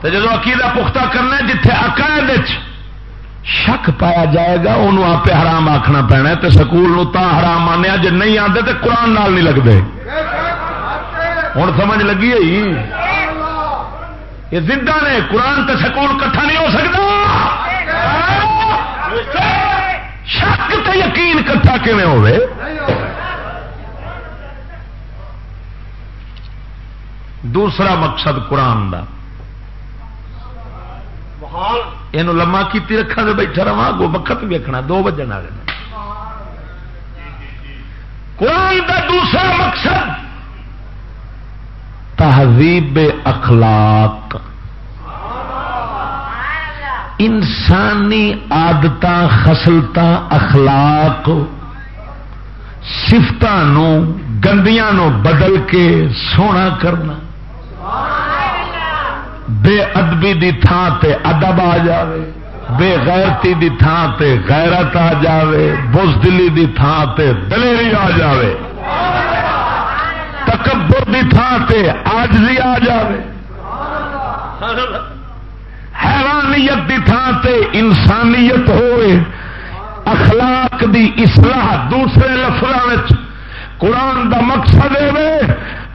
تو جب عقیدہ پختہ کرنا ہے، جتھے عقائد شک پایا جائے گا انہوں آپ حرام آخنا پینا تو سکول تا حرام مانیا جی نہیں آتے تو قرآن نال نہیں لگتے ہوں سمجھ لگی ہے جی؟ یہ زندہ نے، قرآن تو سکول کٹھا نہیں ہو سکتا۔ شک تو یقین کٹھا کھے ہوئے دوسرا مقصد قرآن دا۔ یہ لما کی رکھا تو بیٹھا رہا گو وقت ویکنا دو بجن والے قرآن کا دوسرا مقصد تہذیب اخلاق۔ انسانی آدت خسلت اخلاق سفت گندیاں نو بدل کے سونا کرنا۔ بے ادبی دی تھان تے ادب آ جاوے بے غیرتی دی تھان تے غیرت آ جاوے، بزدلی دی تھان تے دلیری آ جاوے۔ تکبر دی تھان تے آجزی آ جاوے۔ حیرانیت دی تھان تے انسانیت ہوئے۔ اخلاق دی اصلاح دوسرے لفظ قرآن دا مقصد ہے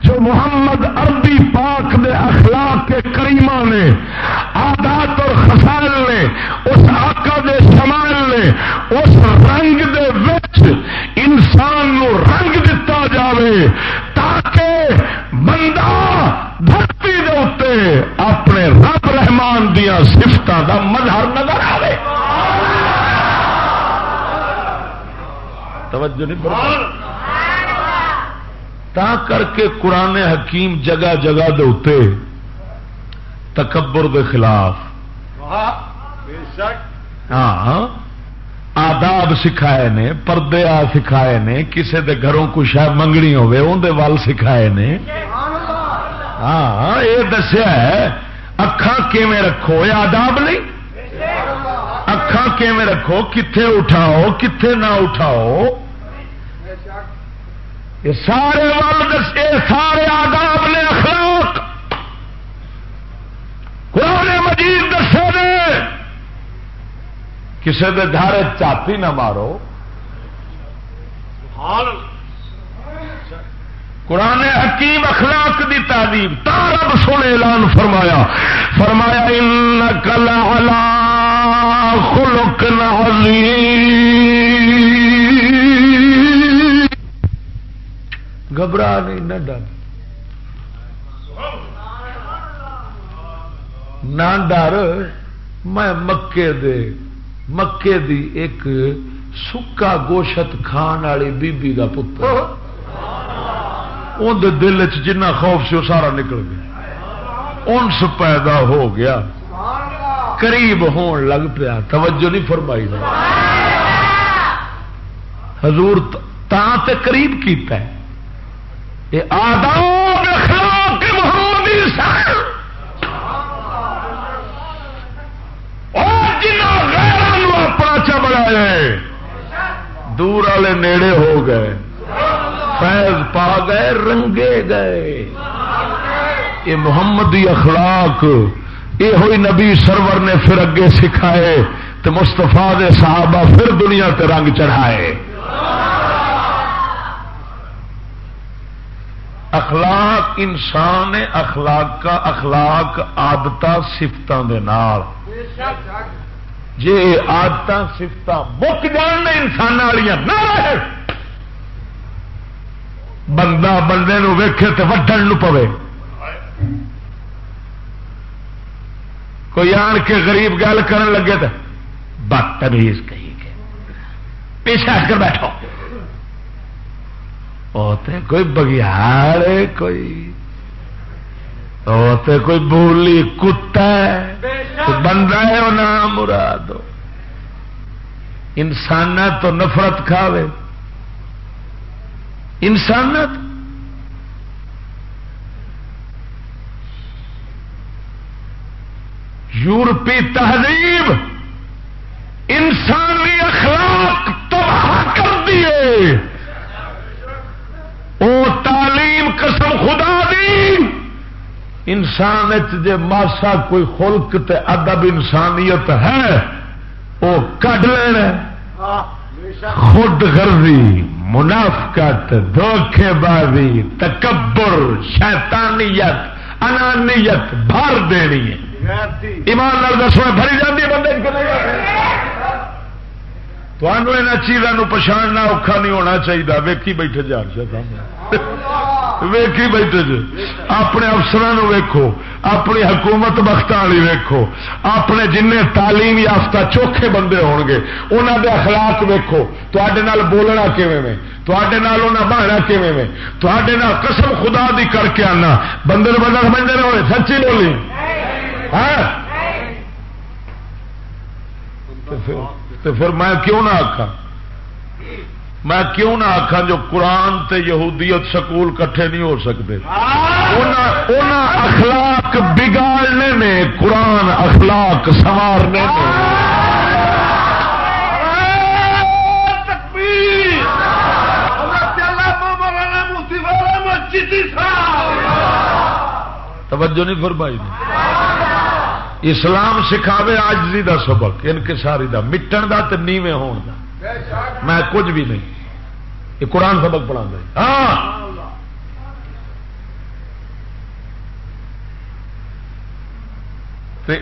جو محمد عربی پاک دے اخلاق کے کریمہ نے آدات اور خسال نے، اس آقا دے شمال نے، اس رنگ دے وچ انسان نو رنگ دتا جاوے تاکہ بندہ دھرتی دے اتے اپنے رب رحمان دیا سفتوں دا مظہر نظر آئے توجہ نہیں بڑھا تا کر کے قرآن حکیم جگہ جگہ دے تکبر دے خلاف۔ ہاں آداب سکھائے نے پردے آ سکھائے نے کسے دے گھروں کو شاید منگنی ہوے اندر سکھائے نے۔ ہاں یہ دسیا ہے اکھان رکھو؟ یہ آداب نہیں؟ اکھان رکھو؟ کتنے اٹھاؤ کتنے نہ اٹھاؤ؟ یہ سارے ول دسے سارے آداب نے اخلاق قرآن مجید دسے کسی کے دھارے چاپی نہ مارو۔ قرآن حکیم اخلاق دی تعلیم تارب سونے اعلان فرمایا۔ فرمایا ان کلا خلق گھبرا نہیں، نہ ڈر۔ نہ ڈر، میں مکے دے، مکے دی ایک سکا گوشت کھان والی بیبی کا پتر۔ اندر دل چ جنا خوف سے وہ سارا نکل گیا۔ انس پیدا ہو گیا۔ قریب ہون لگ پیا۔ توجہ نہیں فرمائی حضور تا تے قریب کیتا ہے۔ یہ آداب اخلاق محمدی صاحب اپنا بنایا دور والے نیڑے ہو گئے، فیض پا گئے، رنگے گئے۔ یہ محمدی اخلاق یہ ہوئی نبی سرور نے پھر اگے سکھائے تو مستفا دے صحابہ پھر دنیا تے رنگ چڑھائے۔ اخلاق، انسان اخلاق کا اخلاق آدت سفتوں کے جی آدت سفت مک جان انسان والی نہ بندہ بندے ویکھے تو وڈن پوے۔ کوئی آن کے غریب گل کرن لگے تو بدتمیز کہی گے پیچھے ہٹ کر بیٹھو۔ کوئی بگیار کوئی کوئی بولی کتا بندہ ہے وہ نام مراد انسان تو نفرت کھاوے۔ انسانت یورپی تہذیب انسانی اخلاق تباہ کر دیے۔ انسان جے ماسا کوئی خلق تے ادب انسانیت ہے وہ کٹ لینا خود غرضی منافقت دھوکھے بازی تکبر شیطانیت انانیت بھر دینی ہے۔ ایمان دسو بھری جاتی بندے تمہوں یہاں چیزوں پچھاڑنا اوکھا نہیں ہونا چاہیے ویکھی بیٹھے جان سے ویکھی بیٹھے جی۔ اپنے افسران ویکو اپنی حکومت بخت والی ویکو اپنے جن تعلیم یافتہ چوکھے بندے ہون گے انہوں دے اخلاق ویکو تے بولنا کیویں تے بہنا کیویں تے قسم خدا دی کر کے آنا۔ بندے بندہ سمجھتے رہے سچی بولی۔ ہاں؟ پھر میں کیوں نہ آخا میں کیوں نہ آخا جو قرآن تے یہودیت سکول کٹھے نہیں ہو سکتے؟ اخلاق بگاڑنے نے، قرآن اخلاق سوارنے توجہ نہیں فرمائی اسلام سکھاوے آج دا سبق، ان کے ساری دا، مٹن دا تے نیویں ہون دا۔ میں کچھ بھی نہیں۔ یہ قرآن سبق پڑھا دے۔ ہاں۔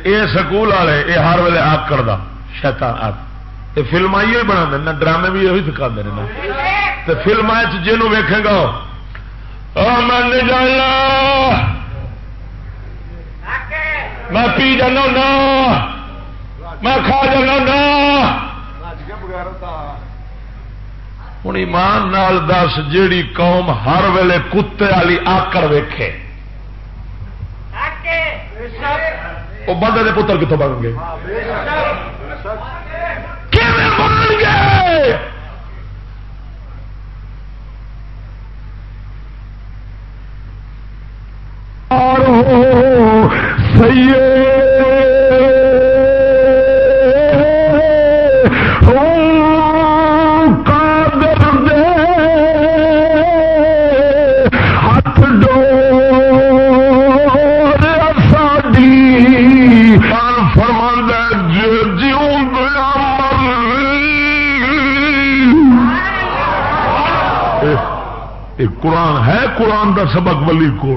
یہ سکول والے یہ ہر ویلے آپ کرتا شیطان آپ یہ فلم ہی بنا دینا ڈرامے بھی یہ سکھا دے تو فلم جنوب ویکے گا میں نہیں جاننا۔ میں پی جانا میں کھا جانا ہوں ایمان نال دس، جیڑی قوم ہر ویلے کتے والی آکڑ ویکھے. وہ بندے کے پتر کتوں بن گئے؟ اور قرآن ہے قرآن دا سبق ولی کو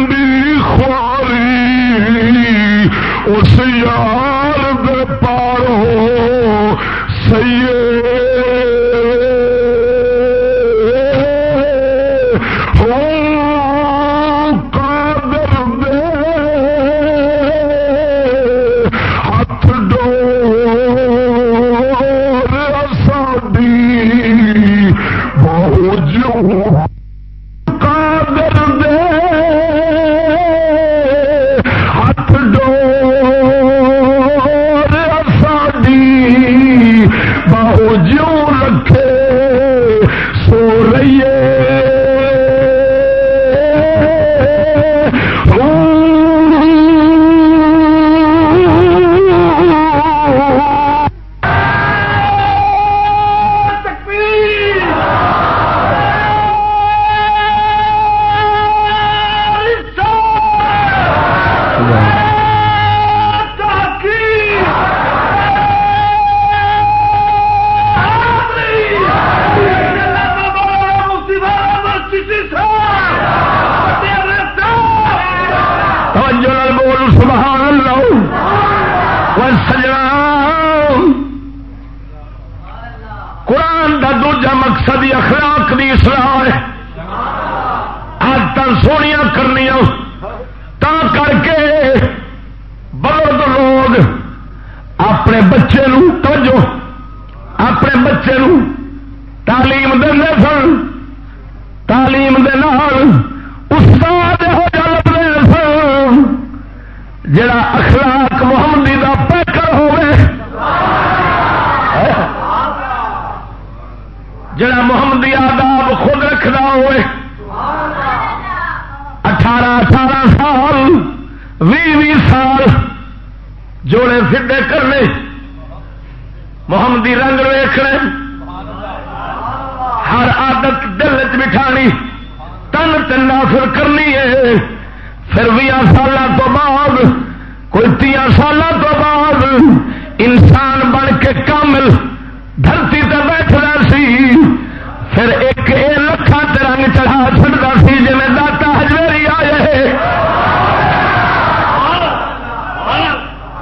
بندی خواری اس یار پارو سیے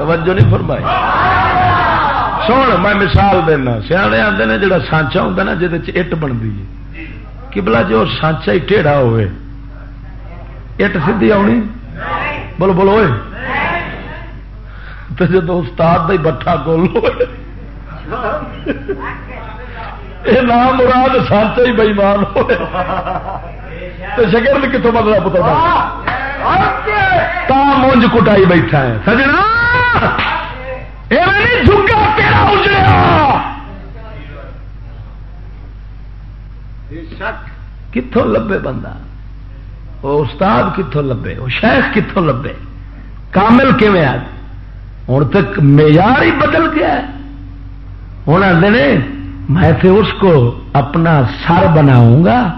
توجہ نہیں فرمائی۔ سن، میں مثال دینا۔ سیانے آتے نے جڑا سانچا ہوتا نا جہد اٹ بنتی ہے۔ کبلا جو سانچا ہی ٹھیڑا ہوئے۔ اٹ سی آنی بولو بولو تو جب استاد کا بٹھا کول یہ نام مراد سانچا ہی بئیمان ہوئے۔ تو شکر کتوں بدلا مطلب پتر تا مونج کٹائی بیٹھا ہے۔ سجنا جھگا تیرا اجڑیا؟ کتوں لبے بندہ؟ وہ استاد کتوں لبے؟ وہ شیخ کتوں لبے؟ کامل کیون آ ہوں تک معیار ہی بدل گیا ہوں آتے نے میں اس کو اپنا سر بناؤں گا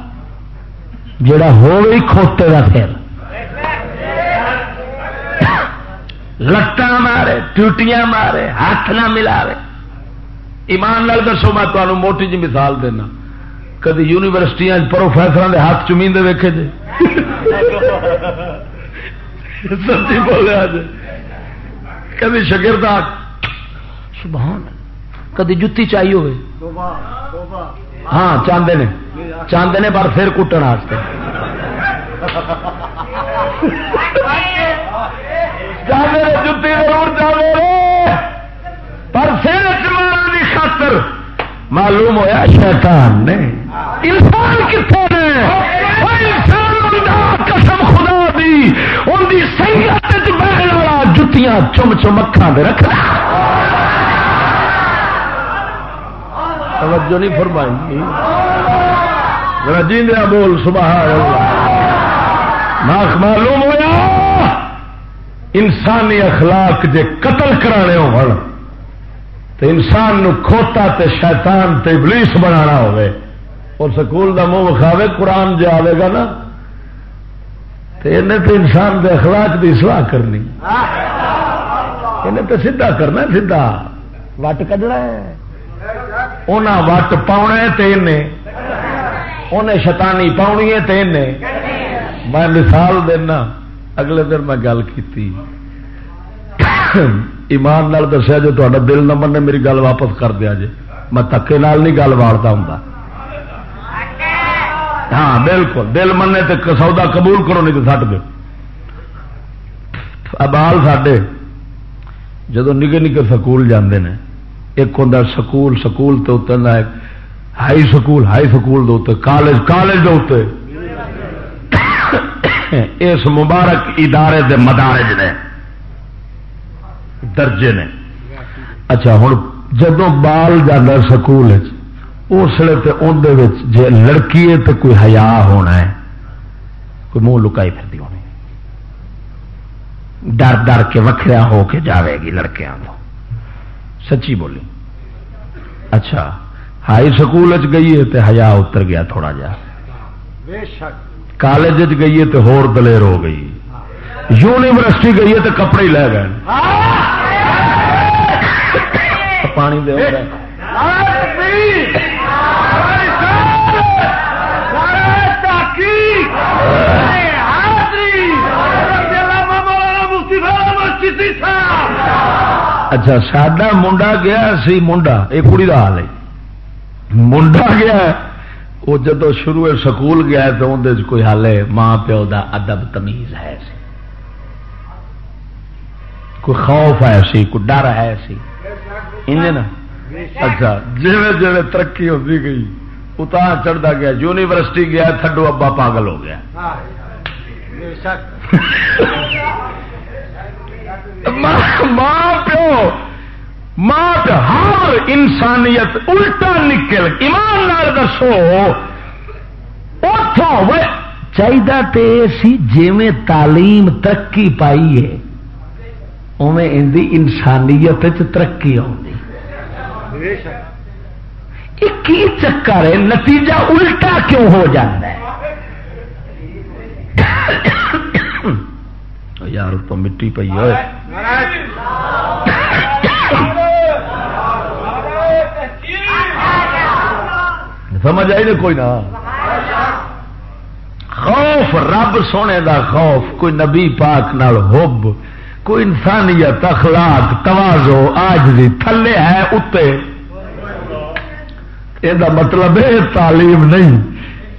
جڑا ہو گئی کھوتے کا پھر۔ لٹا مارے، ٹوٹیاں مارے، ہاتھ نہ ملاوے۔ ایمان لال دسو، میں تمہیں موٹی جی مثال دینا۔ کدی یونیورسٹیاں پروفیسر کے ہاتھ چمین دے ویکے جی سچی بولے جی کدی شگرد سبحان کدی جتی چاہیے ہوئے۔ ہاں چاہتے نے۔ چاہتے نے، پر پھر کٹن واسطے جتی ضرور چاہتے پر پھر کی خاطر معلوم ہوا شیطان نے۔ انسان کتنے نے؟ انسان قسم خدا دی۔ ان کی سیت بہن والا جتیاں چم چم اکھان دے رکھنا۔ توجہ نہیں فرمائی۔ جی دیا بول، سبحان اللہ۔ معلوم ہوا انسانی اخلاق جے قتل کرانے ہو تو انسان نو کھوتا تے شیطان تے ابلیس بنانا ہوئے اور سکول دا منہ وکھاوے، قرآن جے آئے گا نا تو انہیں تو انسان دے اخلاق دی اصلاح کرنی۔ انہیں تو سیدھا کرنا، سیدھا وٹ کڈنا ہے۔ انہیں وٹ پاؤنا ہے انہیں شیطانی پاؤنی ہے میں مثال دینا اگلے دن میں گل کی ایمان نال دسیا جو تا دل نہ من نے میری گل واپس کر دیا جی میں تکے نال نہیں گل واڑتا ہوں ہاں بالکل۔ دل منے تو سودا قبول کرو، نہیں تو سٹ دو ابال سڈے جدو نگے نگے سکول جاندے نے، ایک ہوں سکول سکول تو اتنا ہائی سکول ہائی سکول دے کالج کالج دے اس مبارک ادارے دے مدارج نے، درجے نے۔ اچھا ہوں جدو بال جانا سکول اس لیے اندر جی لڑکی ہے تو کوئی ہیا ہونا ہے، کوئی منہ لکائی پھرتی ہونی ڈر ڈر کے وکھرا ہو کے جاوے گی لڑکیاں کو سچی بولی۔ اچھا ہائی سکول گئی ہے تو ہیا اتر گیا تھوڑا جا۔ بے شک۔ کالج گئی تو ہور دلیر ہو گئی۔ یونیورسٹی گئی ہے تو کپڑے ہی لے گئے۔ پانی دے اچھا سڈا منڈا گیا سی، منڈا یہ کڑی کا حال ہے۔ منڈا گیا وہ جدو شروع سکول گیا تو اندر کوئی حال ہے؟ ماں پیو کا ادب تمیز ہے سی کوئی خوف ہے سی کوئی ڈر ہے سی نا؟ اچھا جی جی ترقی ہوتی گئی اتار چڑھتا گیا یونیورسٹی گیا تھڈو ابا پاگل ہو گیا۔ ماں پیو! ماں ہر انسانیت الٹا نکل، ایمان نال دسو اتوں چاہیے سی جی تعلیم ترقی پائی ہے اویں اندی انسانیت ترقی آئی کی چکر ہے؟ نتیجہ الٹا کیوں ہو جاتا ہے؟ یار تو مٹی پی ہوئے سمجھ آئی نہیں کوئی نہ خوف، رب سونے دا خوف، کوئی نبی پاک نال ہوب کوئی انسانیت، اخلاق، توازو آج دی تھلے ہے اتنے یہ مطلب ہے تعلیم نہیں۔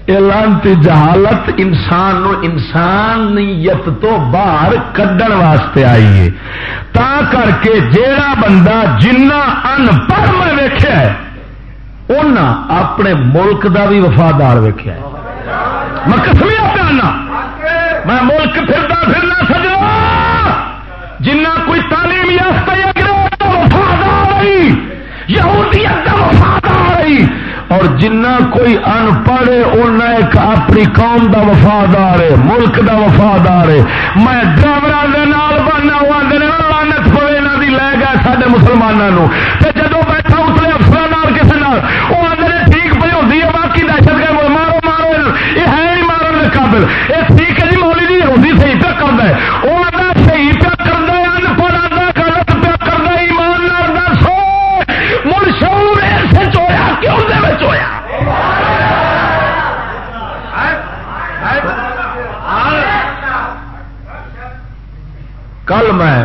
لانتی جہالت انسان نو انسانیت تو باہر کڈن واسطے آئی ہے۔ تا کر کے جیڑا بندہ جنہ ان پڑھ میں ویخیا اپنے ملک دا بھی وفادار ویخیا میں کسمیا پہنا میں ملک پھرتا پھرنا سجا جنہ کوئی تعلیم یافتہ وفادار یہودیت کا وفادار اور جنہ کوئی ان پڑھ ان اپنی قوم دا وفادار ہے، ملک دا وفادار ہے۔ میں ڈرائیور بننا ہوا دن لانت پوے یہاں کی لے گیا سارے مسلمانوں جدو بیٹھا اتنے وہ آدھے ٹھیک پہ ہوتی ہے باقی دہشت گرد مارو مارو یہ ہے نہیں مارن کے قابل یہ ٹھیک ہے جی مولی جی ہوتی صحیح پہ کرتا ہے وہ آدھا صحیح پہ کرتا ہے ان پڑھ آدھا غلط پہ کرتا ایمان نال دس مل شعور ایسے چویا کیوں دے چویا کل میں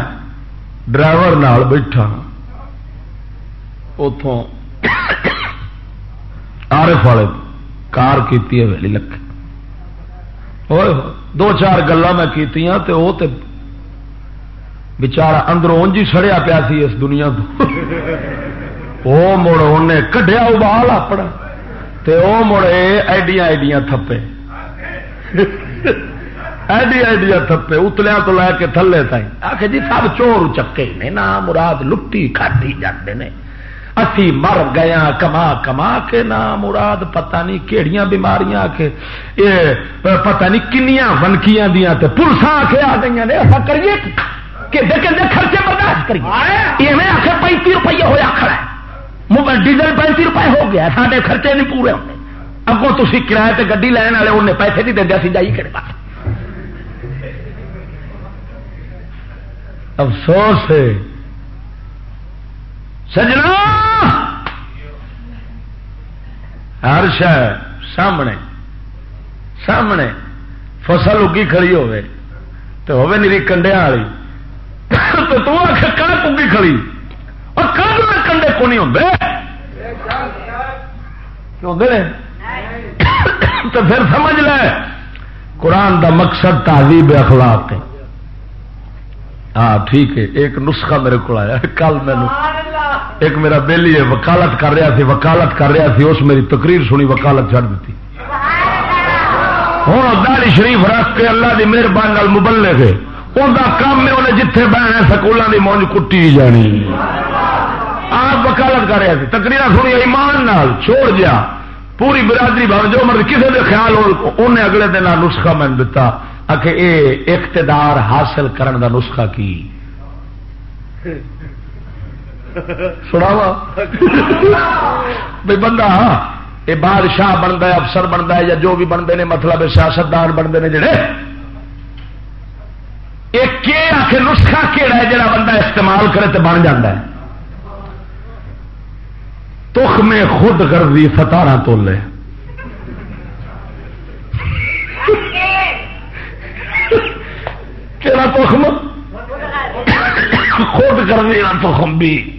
ڈرائیور بیٹھا اتوں آرف والے کار کی ویلی لکھے دو چار گلا میں کی وہ بچارا اندروں انجی سڑیا پیا سی اس دنیا تو۔ وہ مڑ انہیں کڈیا ابال اپنا۔ وہ مڑ ایڈیاں ایڈیاں تھپے۔ ایڈی ایڈیا تھپے اتلیا تو لے کے تھلے تھی آخ جی سب چور چکے نے نا مراد لٹی کھاٹی جاتے ہیں اسی مر گیا کما کما کے نا مراد پتہ نہیں کہڑیاں بیماریاں کے یہ پتہ نہیں کنیاں ونکیاں دیا پلسا آ کے آ گئی نے۔ ایسا کریے کہ خرچے برداشت کریے۔ میں آخر پینتی روپیے ہوا کھڑا ہے۔ ڈیزل پینتی روپئے ہو گیا سارے خرچے نہیں پورے ہوتے۔ اگوں تھی کرایہ تے گی لین والے انہیں پیسے نہیں دیا سی جائی کہڑے پاس۔ افسوس ہے۔ سجنا! ہر شہ سامنے سامنے۔ فصل اگی کھڑی ہوے تو ہوے نیری کنڈیا والی تو تو آخر کنک اگی کھڑی۔ اور کب میں کنڈے کو نہیں ہوتے تو پھر سمجھ لے، قرآن دا مقصد تعلیم اخلاق ہے۔ ہاں ٹھیک ہے، ایک نسخہ میرے کو آیا، کل مینو ایک میرا بہلی ہے وکالت کر رہا تھی وکالت کر رہا تھی اس میری تقریر سنی، وکالت چڑھ دیتی۔ ہوں داری شریف رکھ کے اللہ کی مہربانی مبل لے گئے انہیں کام میں انہیں جتنے بہن سکولوں کی مونج کٹی جانی۔ آپ وکالت کر رہا تھی تقریر سنی، ایمان نال چھوڑ دیا پوری برادری بھر جو مرضی کسی کے خیال ہو، انہیں اگلے دن نسخہ میں دتا۔ کہ اے اقتدار حاصل کرن دا نسخہ کی؟ سناوا بھائی بندہ ہاں، یہ بادشاہ بنتا ہے، افسر بنتا ہے، یا جو بھی بنتے ہیں مطلب سیاستدان بنتے ہیں جڑے۔ یہ آخر نسخہ کہڑا ہے جڑا بندہ استعمال کرے تو بن جا تخ میں خود گردی ستارہ تولے۔ کہڑا تخم؟ خود کرنے تخم بھی۔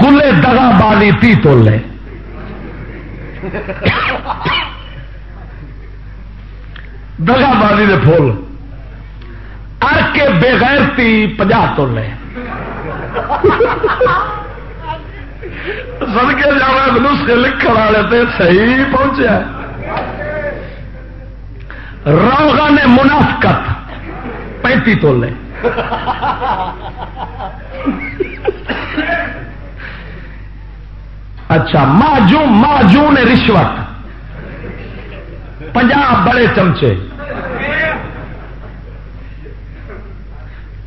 گلے دگا بالی تی تولے۔ دگا بالی دے پھول۔ ار کے بغیر تی پجا تولے۔ سڑکے جا نسخے لکھن والے تو صحیح پہنچا روغا نے منافقت پینتی تولے۔ اچھا ماجو ماجو نے رشوت۔ پنجاب بڑے چمچے۔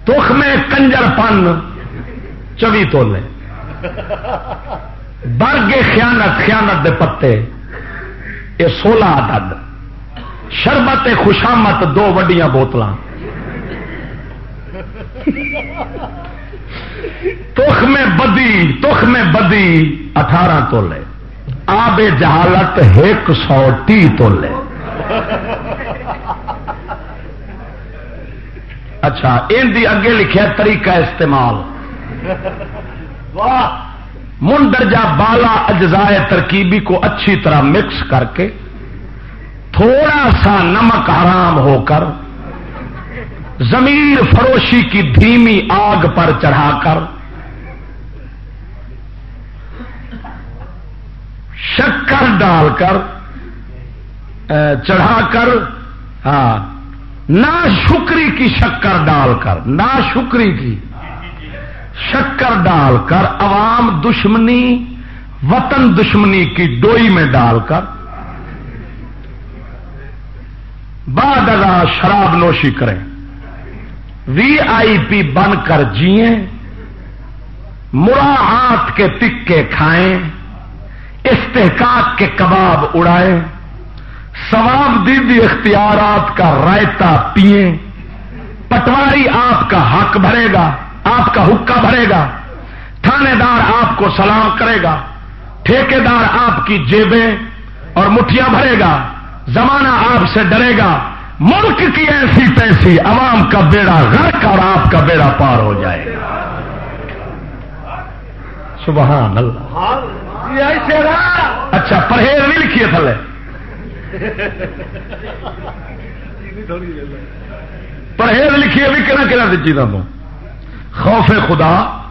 تخ میں کنجر پن چوی تولے۔ برگے خیانت خیانت دے پتے۔ یہ سولہ عدد۔ شربت خوشامت دو وڈیاں بوتل تخ میں بدی، تخ میں بدی، اٹھارہ تولے۔ آب جہالت ایک سو ٹی تولے۔ اچھا ان دی اگے لکھا طریقہ استعمال۔ مندرجہ بالا اجزائے ترکیبی کو اچھی طرح مکس کر کے تھوڑا سا نمک حرام ہو کر زمین فروشی کی دھیمی آگ پر چڑھا کر شکر ڈال کر چڑھا کر ہاں نا شکری کی شکر ڈال کر نا شکری کی شکر ڈال کر، عوام دشمنی، وطن دشمنی کی ڈوئی میں ڈال کر، بعد ادا شراب نوشی کریں۔ وی آئی پی بن کر جیے مراحات کے ٹکے کھائیں، استحقاق کے کباب اڑائیں، ثواب دیدی اختیارات کا رائتا پیئیں پٹواری آپ کا حق بھرے گا، آپ کا حکا بھرے گا تھانے دار آپ کو سلام کرے گا ٹھیکے دار آپ کی جیبیں اور مٹھیاں بھرے گا، زمانہ آپ سے ڈرے گا ملک کی ایسی تیسی عوام کا بیڑا غرق اور آپ کا بیڑا پار ہو جائے گا۔ سبحان اللہ۔ اچھا پرہیز نہیں لکھیے تھلے۔ پرہیز لکھیے بھی کہنا کہنا چیزوں کو خوف خدا،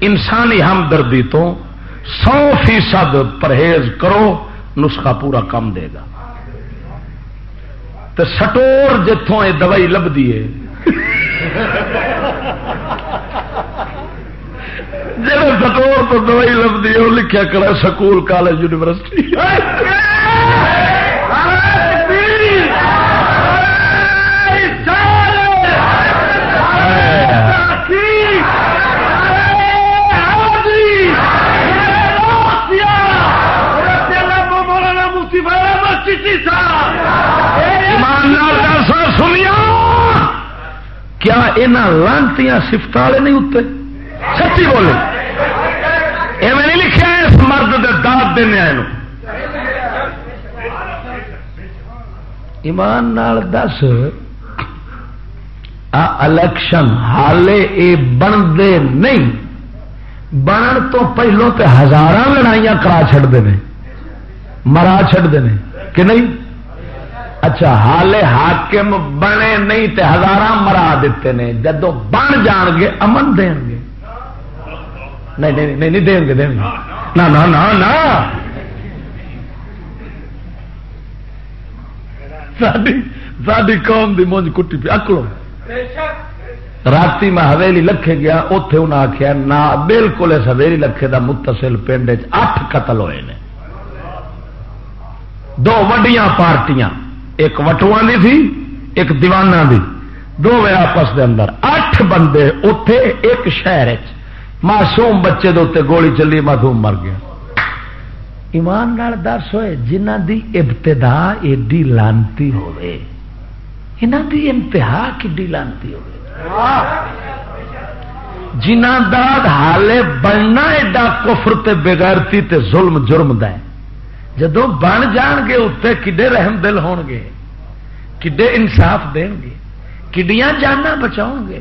انسانی ہمدردی تو سو فیصد پرہیز کرو، نسخہ پورا کم دے گا۔ تو سٹور جتوں یہ دوائی لبھی ہے۔ جب سٹور تو دوائی لبھی ہے، وہ لکھا کرا سکول، کالج، یونیورسٹی۔ سنیا؟ کیا یہاں لانتی سفت والے نہیں اتنے سچی بولے۔ ایویں نہیں لکھا اس مرد کے دات دینا ایمان دس الیکشن حالے یہ بنتے نہیں۔ بنن تو پہلو تے ہزار لڑائیاں کرا چڑھتے ہیں مرا چڑھتے ہیں کہ نہیں؟ اچھا حال حاکم بنے نہیں تے ہزار مرا دیتے ہیں جدو بن جان گے، امن دین گے۔ نہیں نہیں نہیں دیں گے دیں گے۔ نہ نہ نہ نہ۔ ساری قوم دی مونج کٹی پی اکڑو رات میں حویلی لکھے گیا اتے انہیں آخیا نہ، بالکل اس حویلی لکھے دا متصل پنڈ اٹھ قتل ہوئے نے۔ دو وڈیاں پارٹیاں۔ ایک وٹواں دی تھی، ایک دیوانہ دی۔ دو آپس دے اندر۔ اٹھ بندے اتے ایک شہر معصوم بچے دے گولی چلی معصوم مر گیا۔ ایمان نال دس ہوئے، جنہ دی ابتدا ایڈی لانتی ہوئے۔ انہ دی انتہا کی لانتی ہوئے۔ جنہ داد حالے بننا ایڈا کفر تے بغیرتی تے ظلم جرم دے جدو بن جان گے اتنے کڈے رحم دل ہون گے، کڈے انصاف دیں گے، کڈیاں جانا بچاؤ گے۔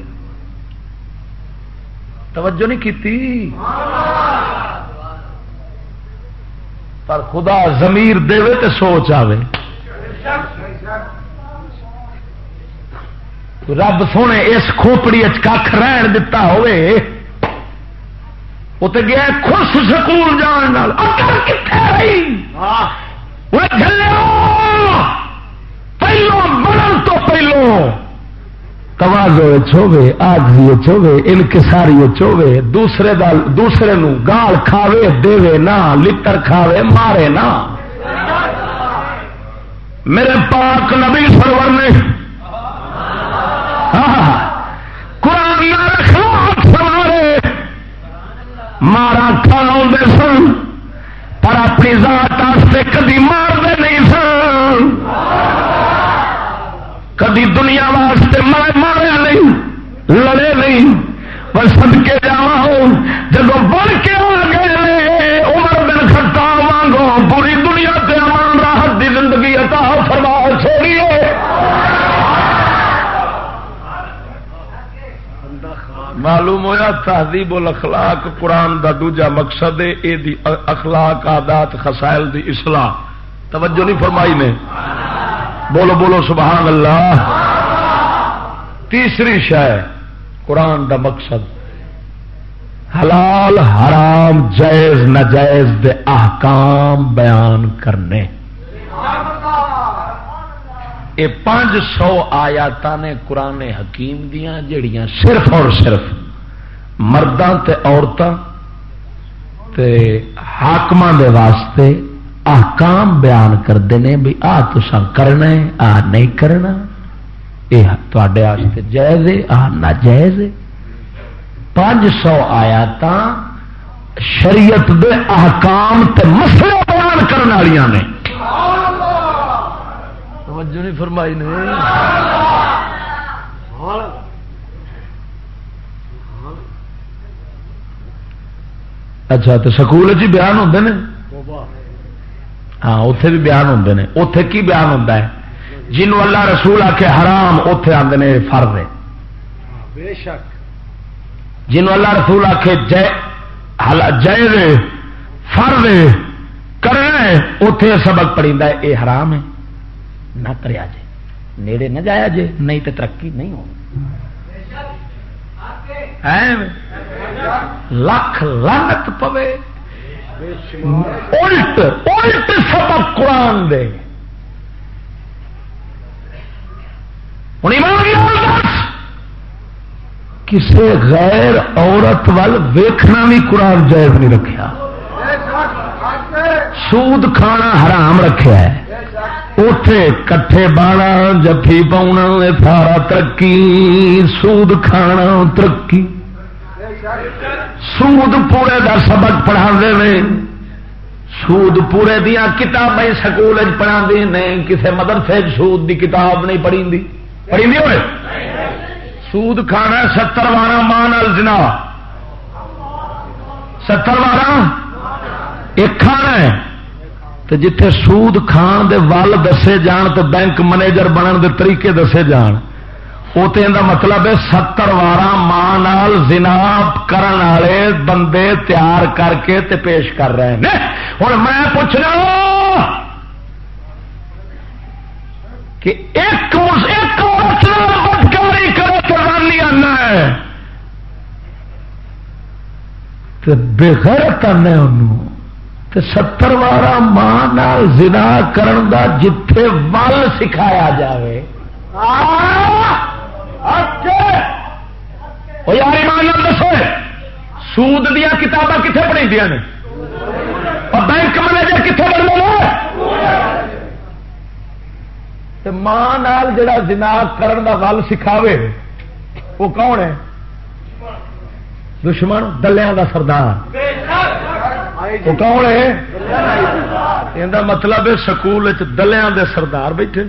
توجہ نہیں کی پر خدا زمیر دے تو سوچ آوے۔ رب سونے اس کھوپڑی کھ رہن دتا ہوئے وہ تو گیا خوش سکول جان پہلو مرن تو پہلو توازو چوے آگی چوے انکساری چوے دوسرے دل دوسرے نو گال کھاوے دے نہ لتر کھاوے مارے نہ میرے پاک نبی سرور نے مارا کھاؤ سن، پر اپنی ذات واسطے کدی مارتے نہیں سن۔ کدی دنیا واسطے مارے نہیں، لڑے نہیں۔ پر سد کے جا جب بڑھ کے آ گئے معلوم ہوا تہذیب الاخلاق قرآن دا دوجا مقصد ہے، اے دی اخلاق آدات خسائل دی اصلاح۔ توجہ نہیں فرمائی نے؟ بولو بولو، سبحان اللہ۔ تیسری شہ قرآن دا مقصد۔ حلال، حرام، جائز نجائز دے احکام بیان کرنے۔ یہ پانچ سو آیات نے قرآن حکیم دیا جڑیاں صرف اور صرف مردوں تے عورتوں تے حاقم دے واسطے احکام بیان کرتے ہیں بھی آ تسا کرنا ہے، آ نہیں کرنا۔ یہ تے جائز ہے، آ ناجائز ہے۔ پانچ سو آیات شریعت دے احکام تے مسئلے بیان کرنے والی نے۔ توجہ نہیں فرمائی نے۔ اچھا تو سکول چ بیان ہوتے ہیں ہاں اتے بھی بیان ہوتے ہیں اتے کی بیان ہوتا ہے؟ جنوں اللہ رسول آ کے حرام اتے آتے ہیں فرد بے شک۔ جنوں اللہ رسول آ کے جے جے فرد کرنا اتے سبق پڑی یہ حرام ہے۔ نہ کریا جے۔ نیڑے نہ جایا جے، نہیں تو ترقی نہیں ہو لکھ لانت پوے۔ الٹ الٹ سبق قرآن دے۔ کسی غیر عورت وال ویکھنا بھی قرآن جائز نہیں رکھا سود کھانا حرام رکھا ہے۔ اتے کٹھے بانا جفی پاؤنا سارا ترقی، سود کھانا ترقی۔ سود پورے دا سبق پڑھا دے سود پورے دیا کتابیں سکول پڑھا دی کسی مدرسے سود دی کتاب نہیں پڑھی دی پڑھی دی ہوئے؟ سود کھانا ستر بارہ ماں جنا ستر بارہ ایک کھانا ہے۔ تو جتھے سود کھان دے وال دسے جان تو بینک مینیجر بنن دے طریقے دسے جان وہ تو یہ مطلب ہے ستر وارا ماں جناب کرن والے بندے تیار کر کے تے پیش کر رہے ہیں۔ ہوں میں پوچھنا کہ ایک ایک بدکاری کرو تو آنا ہے۔ بغیر کرنے انہوں۔ ستر بارہ ماں زنا کرن دا جتھے ول سکھایا جائے یار ایمان دسو سود دیا کتاباں کتنے پڑھی دیا نے؟ اور بینک مینیجر کتنے پڑھ ماں جڑا جنا کرن دا ول سکھاوے وہ کون ہے؟ دشمن دلیا دا سردار۔ وہ کون ہے؟ یہ مطلب ہے سکول دلیا دے سردار بیٹھے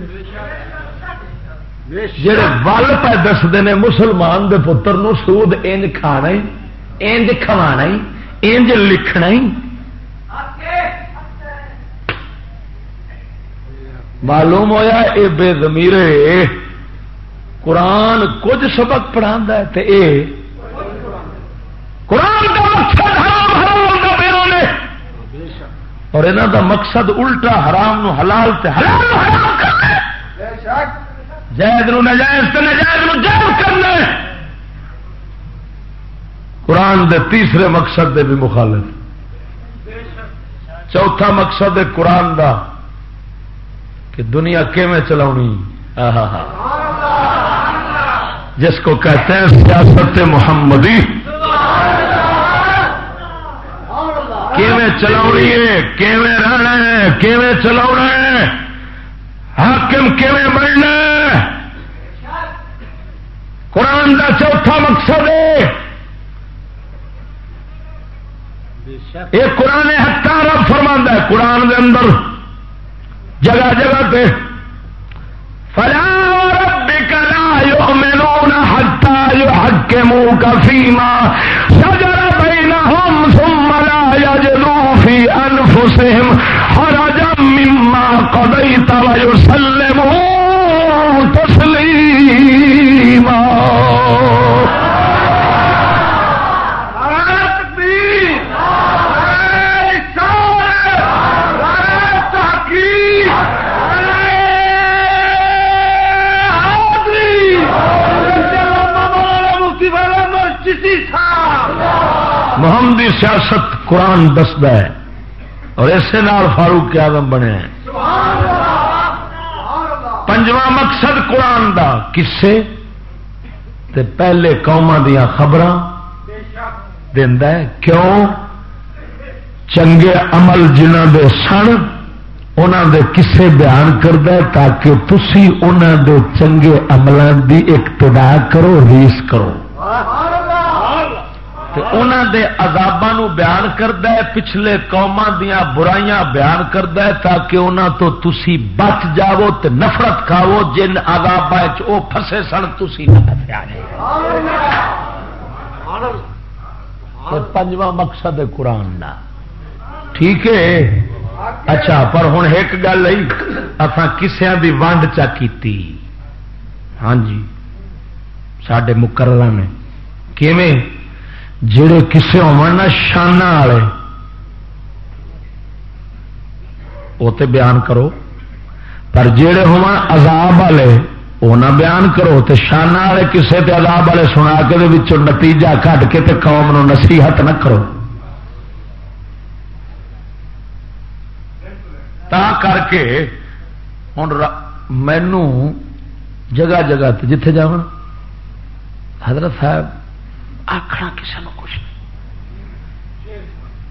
جہے ول پہ دستے ہیں مسلمان دے پتر نو سود انج کھانا انج کھوا انج لکھنا معلوم ہوا یہ بے زمیر قرآن کچھ سبق پڑھا قرآن کا مقصد حرام حرام کا بیان اور انہوں دا مقصد الٹا حرام نو حلال تے حلال نو حرام کرنا جائز نو نجائز تے نجائز نو جائز کرنا قرآن دے تیسرے مقصد دے بھی مخالف۔ چوتھا مقصد ہے قرآن دا کہ دنیا کیویں چلاونی۔ جس کو کہتے ہیں سیاست محمدی۔ کیویں چلاونی ہے، کیویں رہنا ہے، کیویں چلا ہے؟ حاکم کیویں بننا قرآن کا چوتھا مقصد ہے۔ یہ قرآن ہٹا رب فرما ہے، قرآن دے اندر جگہ جگہ پہ فلا ربك لا يؤمنون حتى يحكموك فيما شجر بينهم ثم لا فی في حرجا مما قضيت ويسلموا سیاست قرآن دستا ہے اور اسے نال فاروق آدم بنے پنجواں مقصد قرآن دا کسے تے پہلے قوما دیا خبر کیوں؟ چنگے عمل جنہ دے سن انہوں دے کسے بیان کرد تاکہ تھی انہوں دے چنگے عملوں دی اقتدا کرو، ریس کرو۔ دے عذاباں بیان کرد پچھلے قوما دیا برائیاں بیان کرد تاکہ انہوں تو تسی بچ جاؤ تے نفرت کھاو جن آداب پھسے سن تھی نہ پھسیا پنجواں مقصد ہے قرآن کا ٹھیک ہے؟ اچھا پر ہوں ایک گل اتنا کسیا کی ونڈ چا کی ہاں جی سڈے مقرر نے۔ کیویں؟ جڑے کسے ہو شانہ والے وہ تو بیان کرو۔ پر جڑے ہو عذاب والے وہ نہ بیان کرو تو شانہ والے کسے تے عذاب والے سنا کے نتیجہ کٹ کے تے قوم نو نصیحت نہ کرو۔ تا کر کے ہوں مینو جگہ جگہ جتھے جا حضرت صاحب آخنا کسی کچھ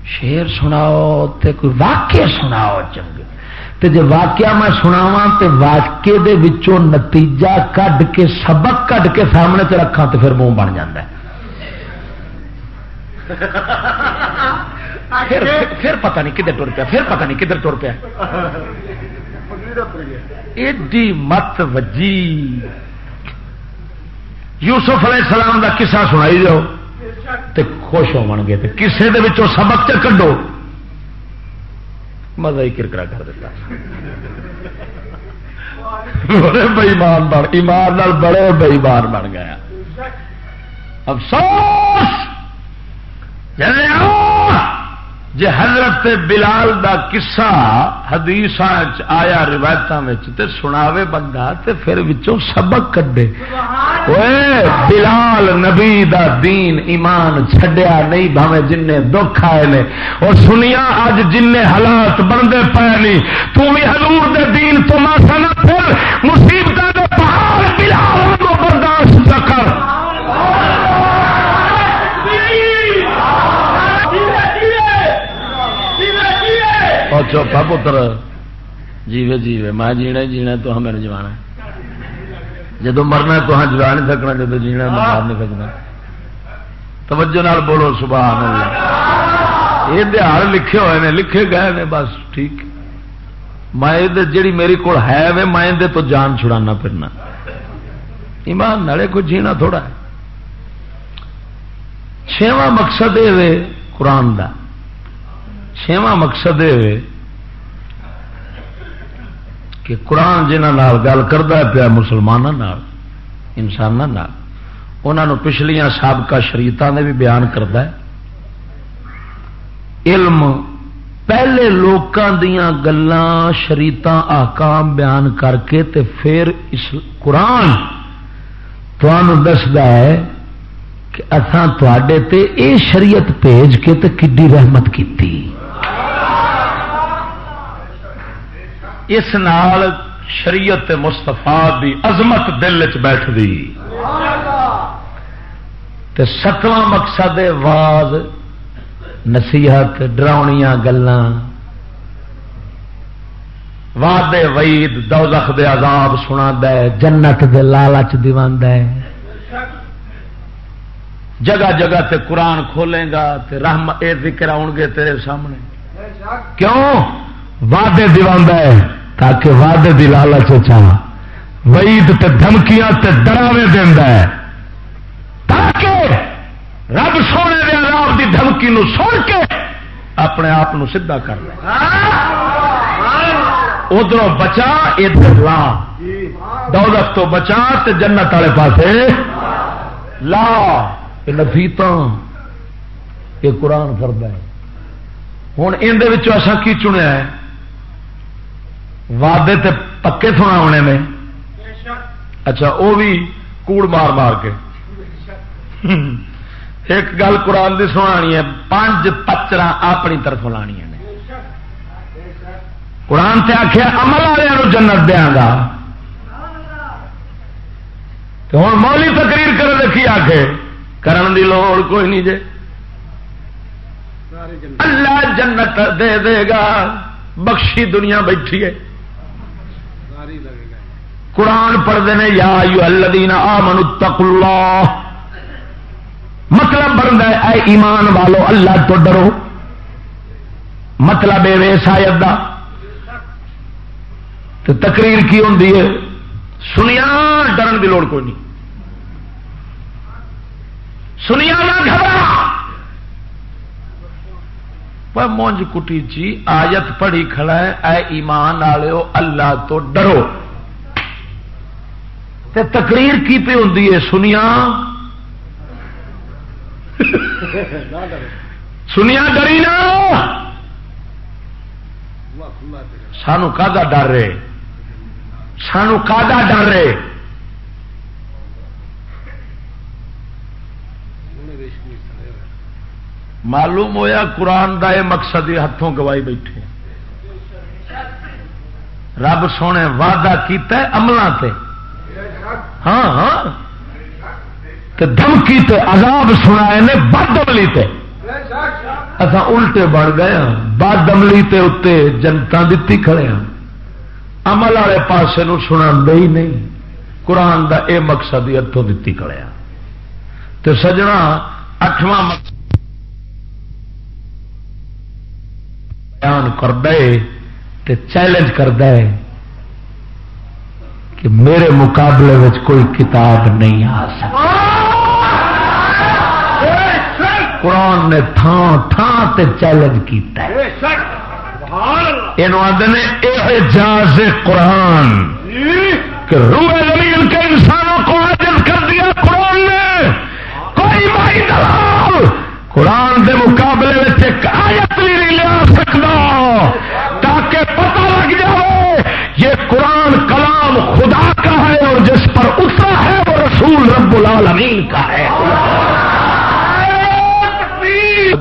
شیر سناؤ تے کوئی واقع سناؤ چنگے تے جے واقعہ میں سناوا تے واقعے دے وچوں نتیجہ کڈ کے سبق کڈ کے سامنے چ رکھا تو پھر منہ بن جاتا ہے۔ پھر, پھر پتہ نہیں کدھر ٹر پیا پھر پتہ نہیں کدھر ٹر پیا۔ ایڈی مت وجی۔ یوسف علیہ السلام کا کسا سنائی جاؤ تے خوش ہو گے کسے دے وچوں سبق چ کڈو۔ مزہ ہی کرکرا کر دیتا۔ بڑے بئیمان بن، ایمان بڑے بئیمان بن گیا افسوس! جی حضرت بلال دا قصہ حدیث آیا روایت سناوے بندہ تے پھر وچوں سبق کڈے۔ بلال نبی دا دین ایمان چھڈیا نہیں بھاوے جن دکھ آئے نے۔ اور سنیا اج جن حالات بنتے پے نہیں تو بھی حضور دے دین تو ماسا نہ پھر مصیبت دے پہاڑ بلال کو برداشت چوتھا پتر۔ جیوے جیوے، میں جینا جینا تو ہمیں جوانا جدو مرنا تو ہاں جوا نہیں سکنا جدو جینا میں ہاں مار نہیں سکنا توجہ نال بولو، سبحان اللہ۔ یہ دہاڑ لکھے ہوئے نے، لکھے گئے نے، بس ٹھیک۔ میں جیڑی میری کو ہے وے، میں تو جان چھڑانا پھرنا۔ ایمان نالے کو جینا تھوڑا ہے۔ چھواں مقصد یہ قرآن کا چھواں مقصد یہ کہ قرآن جہاں گل کرتا پیا مسلمانوں انسانوں انہوں پچھلیاں سابقہ شریعتوں نے بھی بیان کرتا ہے۔ علم پہلے لوگوں دیا گلان شریعت آکام بیان کر کے تے پھر اس قرآن دستا ہے کہ اتان تے اے شریعت بھیج کے تے کڈی رحمت کی اس نال شریعت مستفا دی عظمت دل چ بیٹھ دی تے ستواں مقصد واز نصیحت ڈراؤنیاں گلاں۔ واد وعید، دوزخ دے عذاب سنا دے جنت دے لالچ دیوان دے جگہ جگہ تے قرآن کھولے گا تے رحم اے ذکر آؤ گے تیرے سامنے۔ کیوں؟ وعدے دیوان دے تاکہ وعدے دی لالچ چاہ وعید تے دھمکیاں تے ڈراوے دینا ہے۔ تاکہ رب سونے دے عذاب دی دھمکی نو سن کے اپنے آپ سیدھا کر لے۔ ادھر بچا، ادھر لا۔ دولت تو بچا تے جنت والے پاسے لا۔ یہ یہ قرآن فرد ہے۔ ہوں اندر اصا کی چنیا ہے؟ وعدے تے پکے سنا ہونے میں۔ اچھا وہ بھی کوڑ مار مار کے۔ ایک گل قرآن کی سنانی ہے پانچ پچرا اپنی طرف لانی نے۔ قرآن سے آخیا عمل والوں جنت دیا گا ہوں مولی تقریر کر رکھی آ کے کرن دی لوڑ کوئی نہیں جے۔ اللہ جنت دے دے گا، بخشی دنیا بیٹھی ہے۔ قرآن پڑھتے ہیں، یا یو الذین آمنوا اتقوا اللہ۔ مطلب بنتا ہے، اے ایمان والو، اللہ تو ڈرو۔ مطلب اے سایت دا۔ تو تقریر کی ہوں سنیا، ڈرن کی لوڑ کوئی نہیں۔ سنیا نہ گھبرا۔ پر مونج کٹی جی آیت پڑھی کھڑا ہے، اے ایمان والے اللہ تو ڈرو۔ تے تقریر کی پہ ہوں سنیا سنیا ڈری نا۔ سانو کا ڈر رہے؟ سانو کا ڈر رہے؟ معلوم ہویا قرآن کا یہ مقصد یہ ہاتھوں گوائی بیٹھے رب سونے وعدہ کیتا ہے تے۔ ہاں ہاں۔ دھمکی تے عذاب سنا بد عملی تے۔ اصا الٹے بن گئے ہاں۔ بد عملی تے اتنے جنتا دیتی کھڑے ہاں۔ عمل والے پاسے سنا ہی نہیں۔ قرآن دا اے مقصد ہی اتوں دیتی کھڑے ہاں۔ تو سجنا اٹھواں مقصد بیان کر دے چیلنج کر دے کہ میرے مقابلے میں کوئی کتاب نہیں آ سکتی۔ قرآن نے تھان تھان تے چیلنج کیتا ہے۔ یہ آدھے اعجاز قرآن کہ روح زمین کے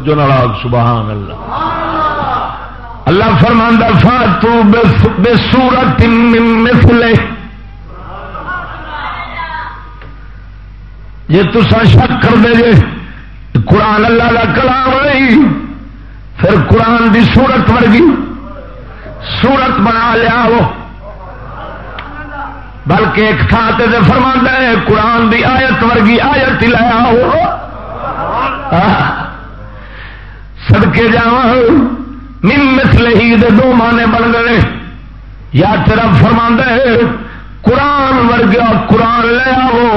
جو ناراض سبحان اللہ۔ اللہ فرماندہ، فاتو بے سورت مثلے۔ یہ تو شک کر دے جے قرآن اللہ کا کلام نہیں پھر قرآن دی سورت ورگی سورت بنا لیا وہ۔ بلکہ ایک تھان سے فرما ہے، قرآن دی آیت ورگی آیت لایا ہو۔ سڑکے جا مسل ہی دو مانے بن گئے یا تیرا فرما ہے قرآن ورگا قرآن لیا ہو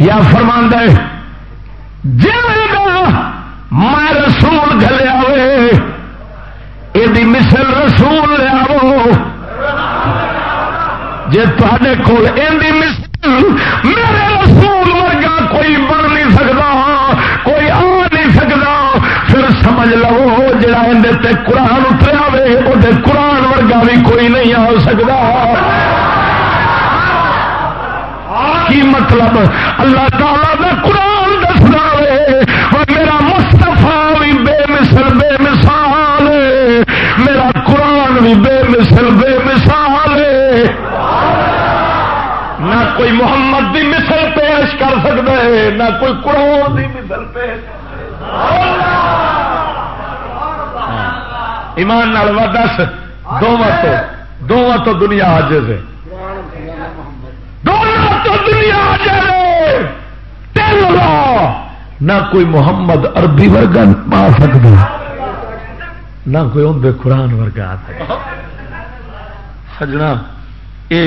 یا فرما ہے میں رسول گلیا ہوئے یہ مسل رسول لیا جی تے کول میرے رسول ورگا کوئی بن نہیں سکتا کوئی آ نہیں سکتا پھر سمجھ لو جا اندر قرآن اتریا وے وہ قرآن ورگا بھی کوئی نہیں آ سکتا کی مطلب؟ اللہ تعالی کا قرآن دسنا وے اور میرا مستفا بھی بے مثل، بے مثال میرا قرآن بھی بے مثل، بے مثال نہ کوئی محمد دی مثل پیش کر سکتا ہے، نہ کوئی قرآن دی مثل پیش ایمان نال دس دونوں تو دونوں تو دنیا آج سے دونوں تو دنیا آج نہ کوئی محمد عربی ورگا پا سکتا، نہ کوئی اندر قرآن ورگا آ سکتا۔ سجنا، اے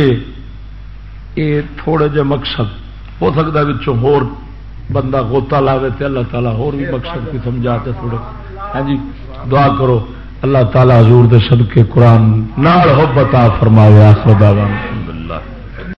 یہ تھوڑے جے مقصد، ہو سکتا ہے ہور بندہ گوتا لاوے تے اللہ تعالیٰ ہور بھی مقصد کی سمجھاتے تھوڑے۔ ہاں جی دعا کرو۔ اللہ تعالی حضور دے صدقے قرآن نال ہو بتا فرمایا خدا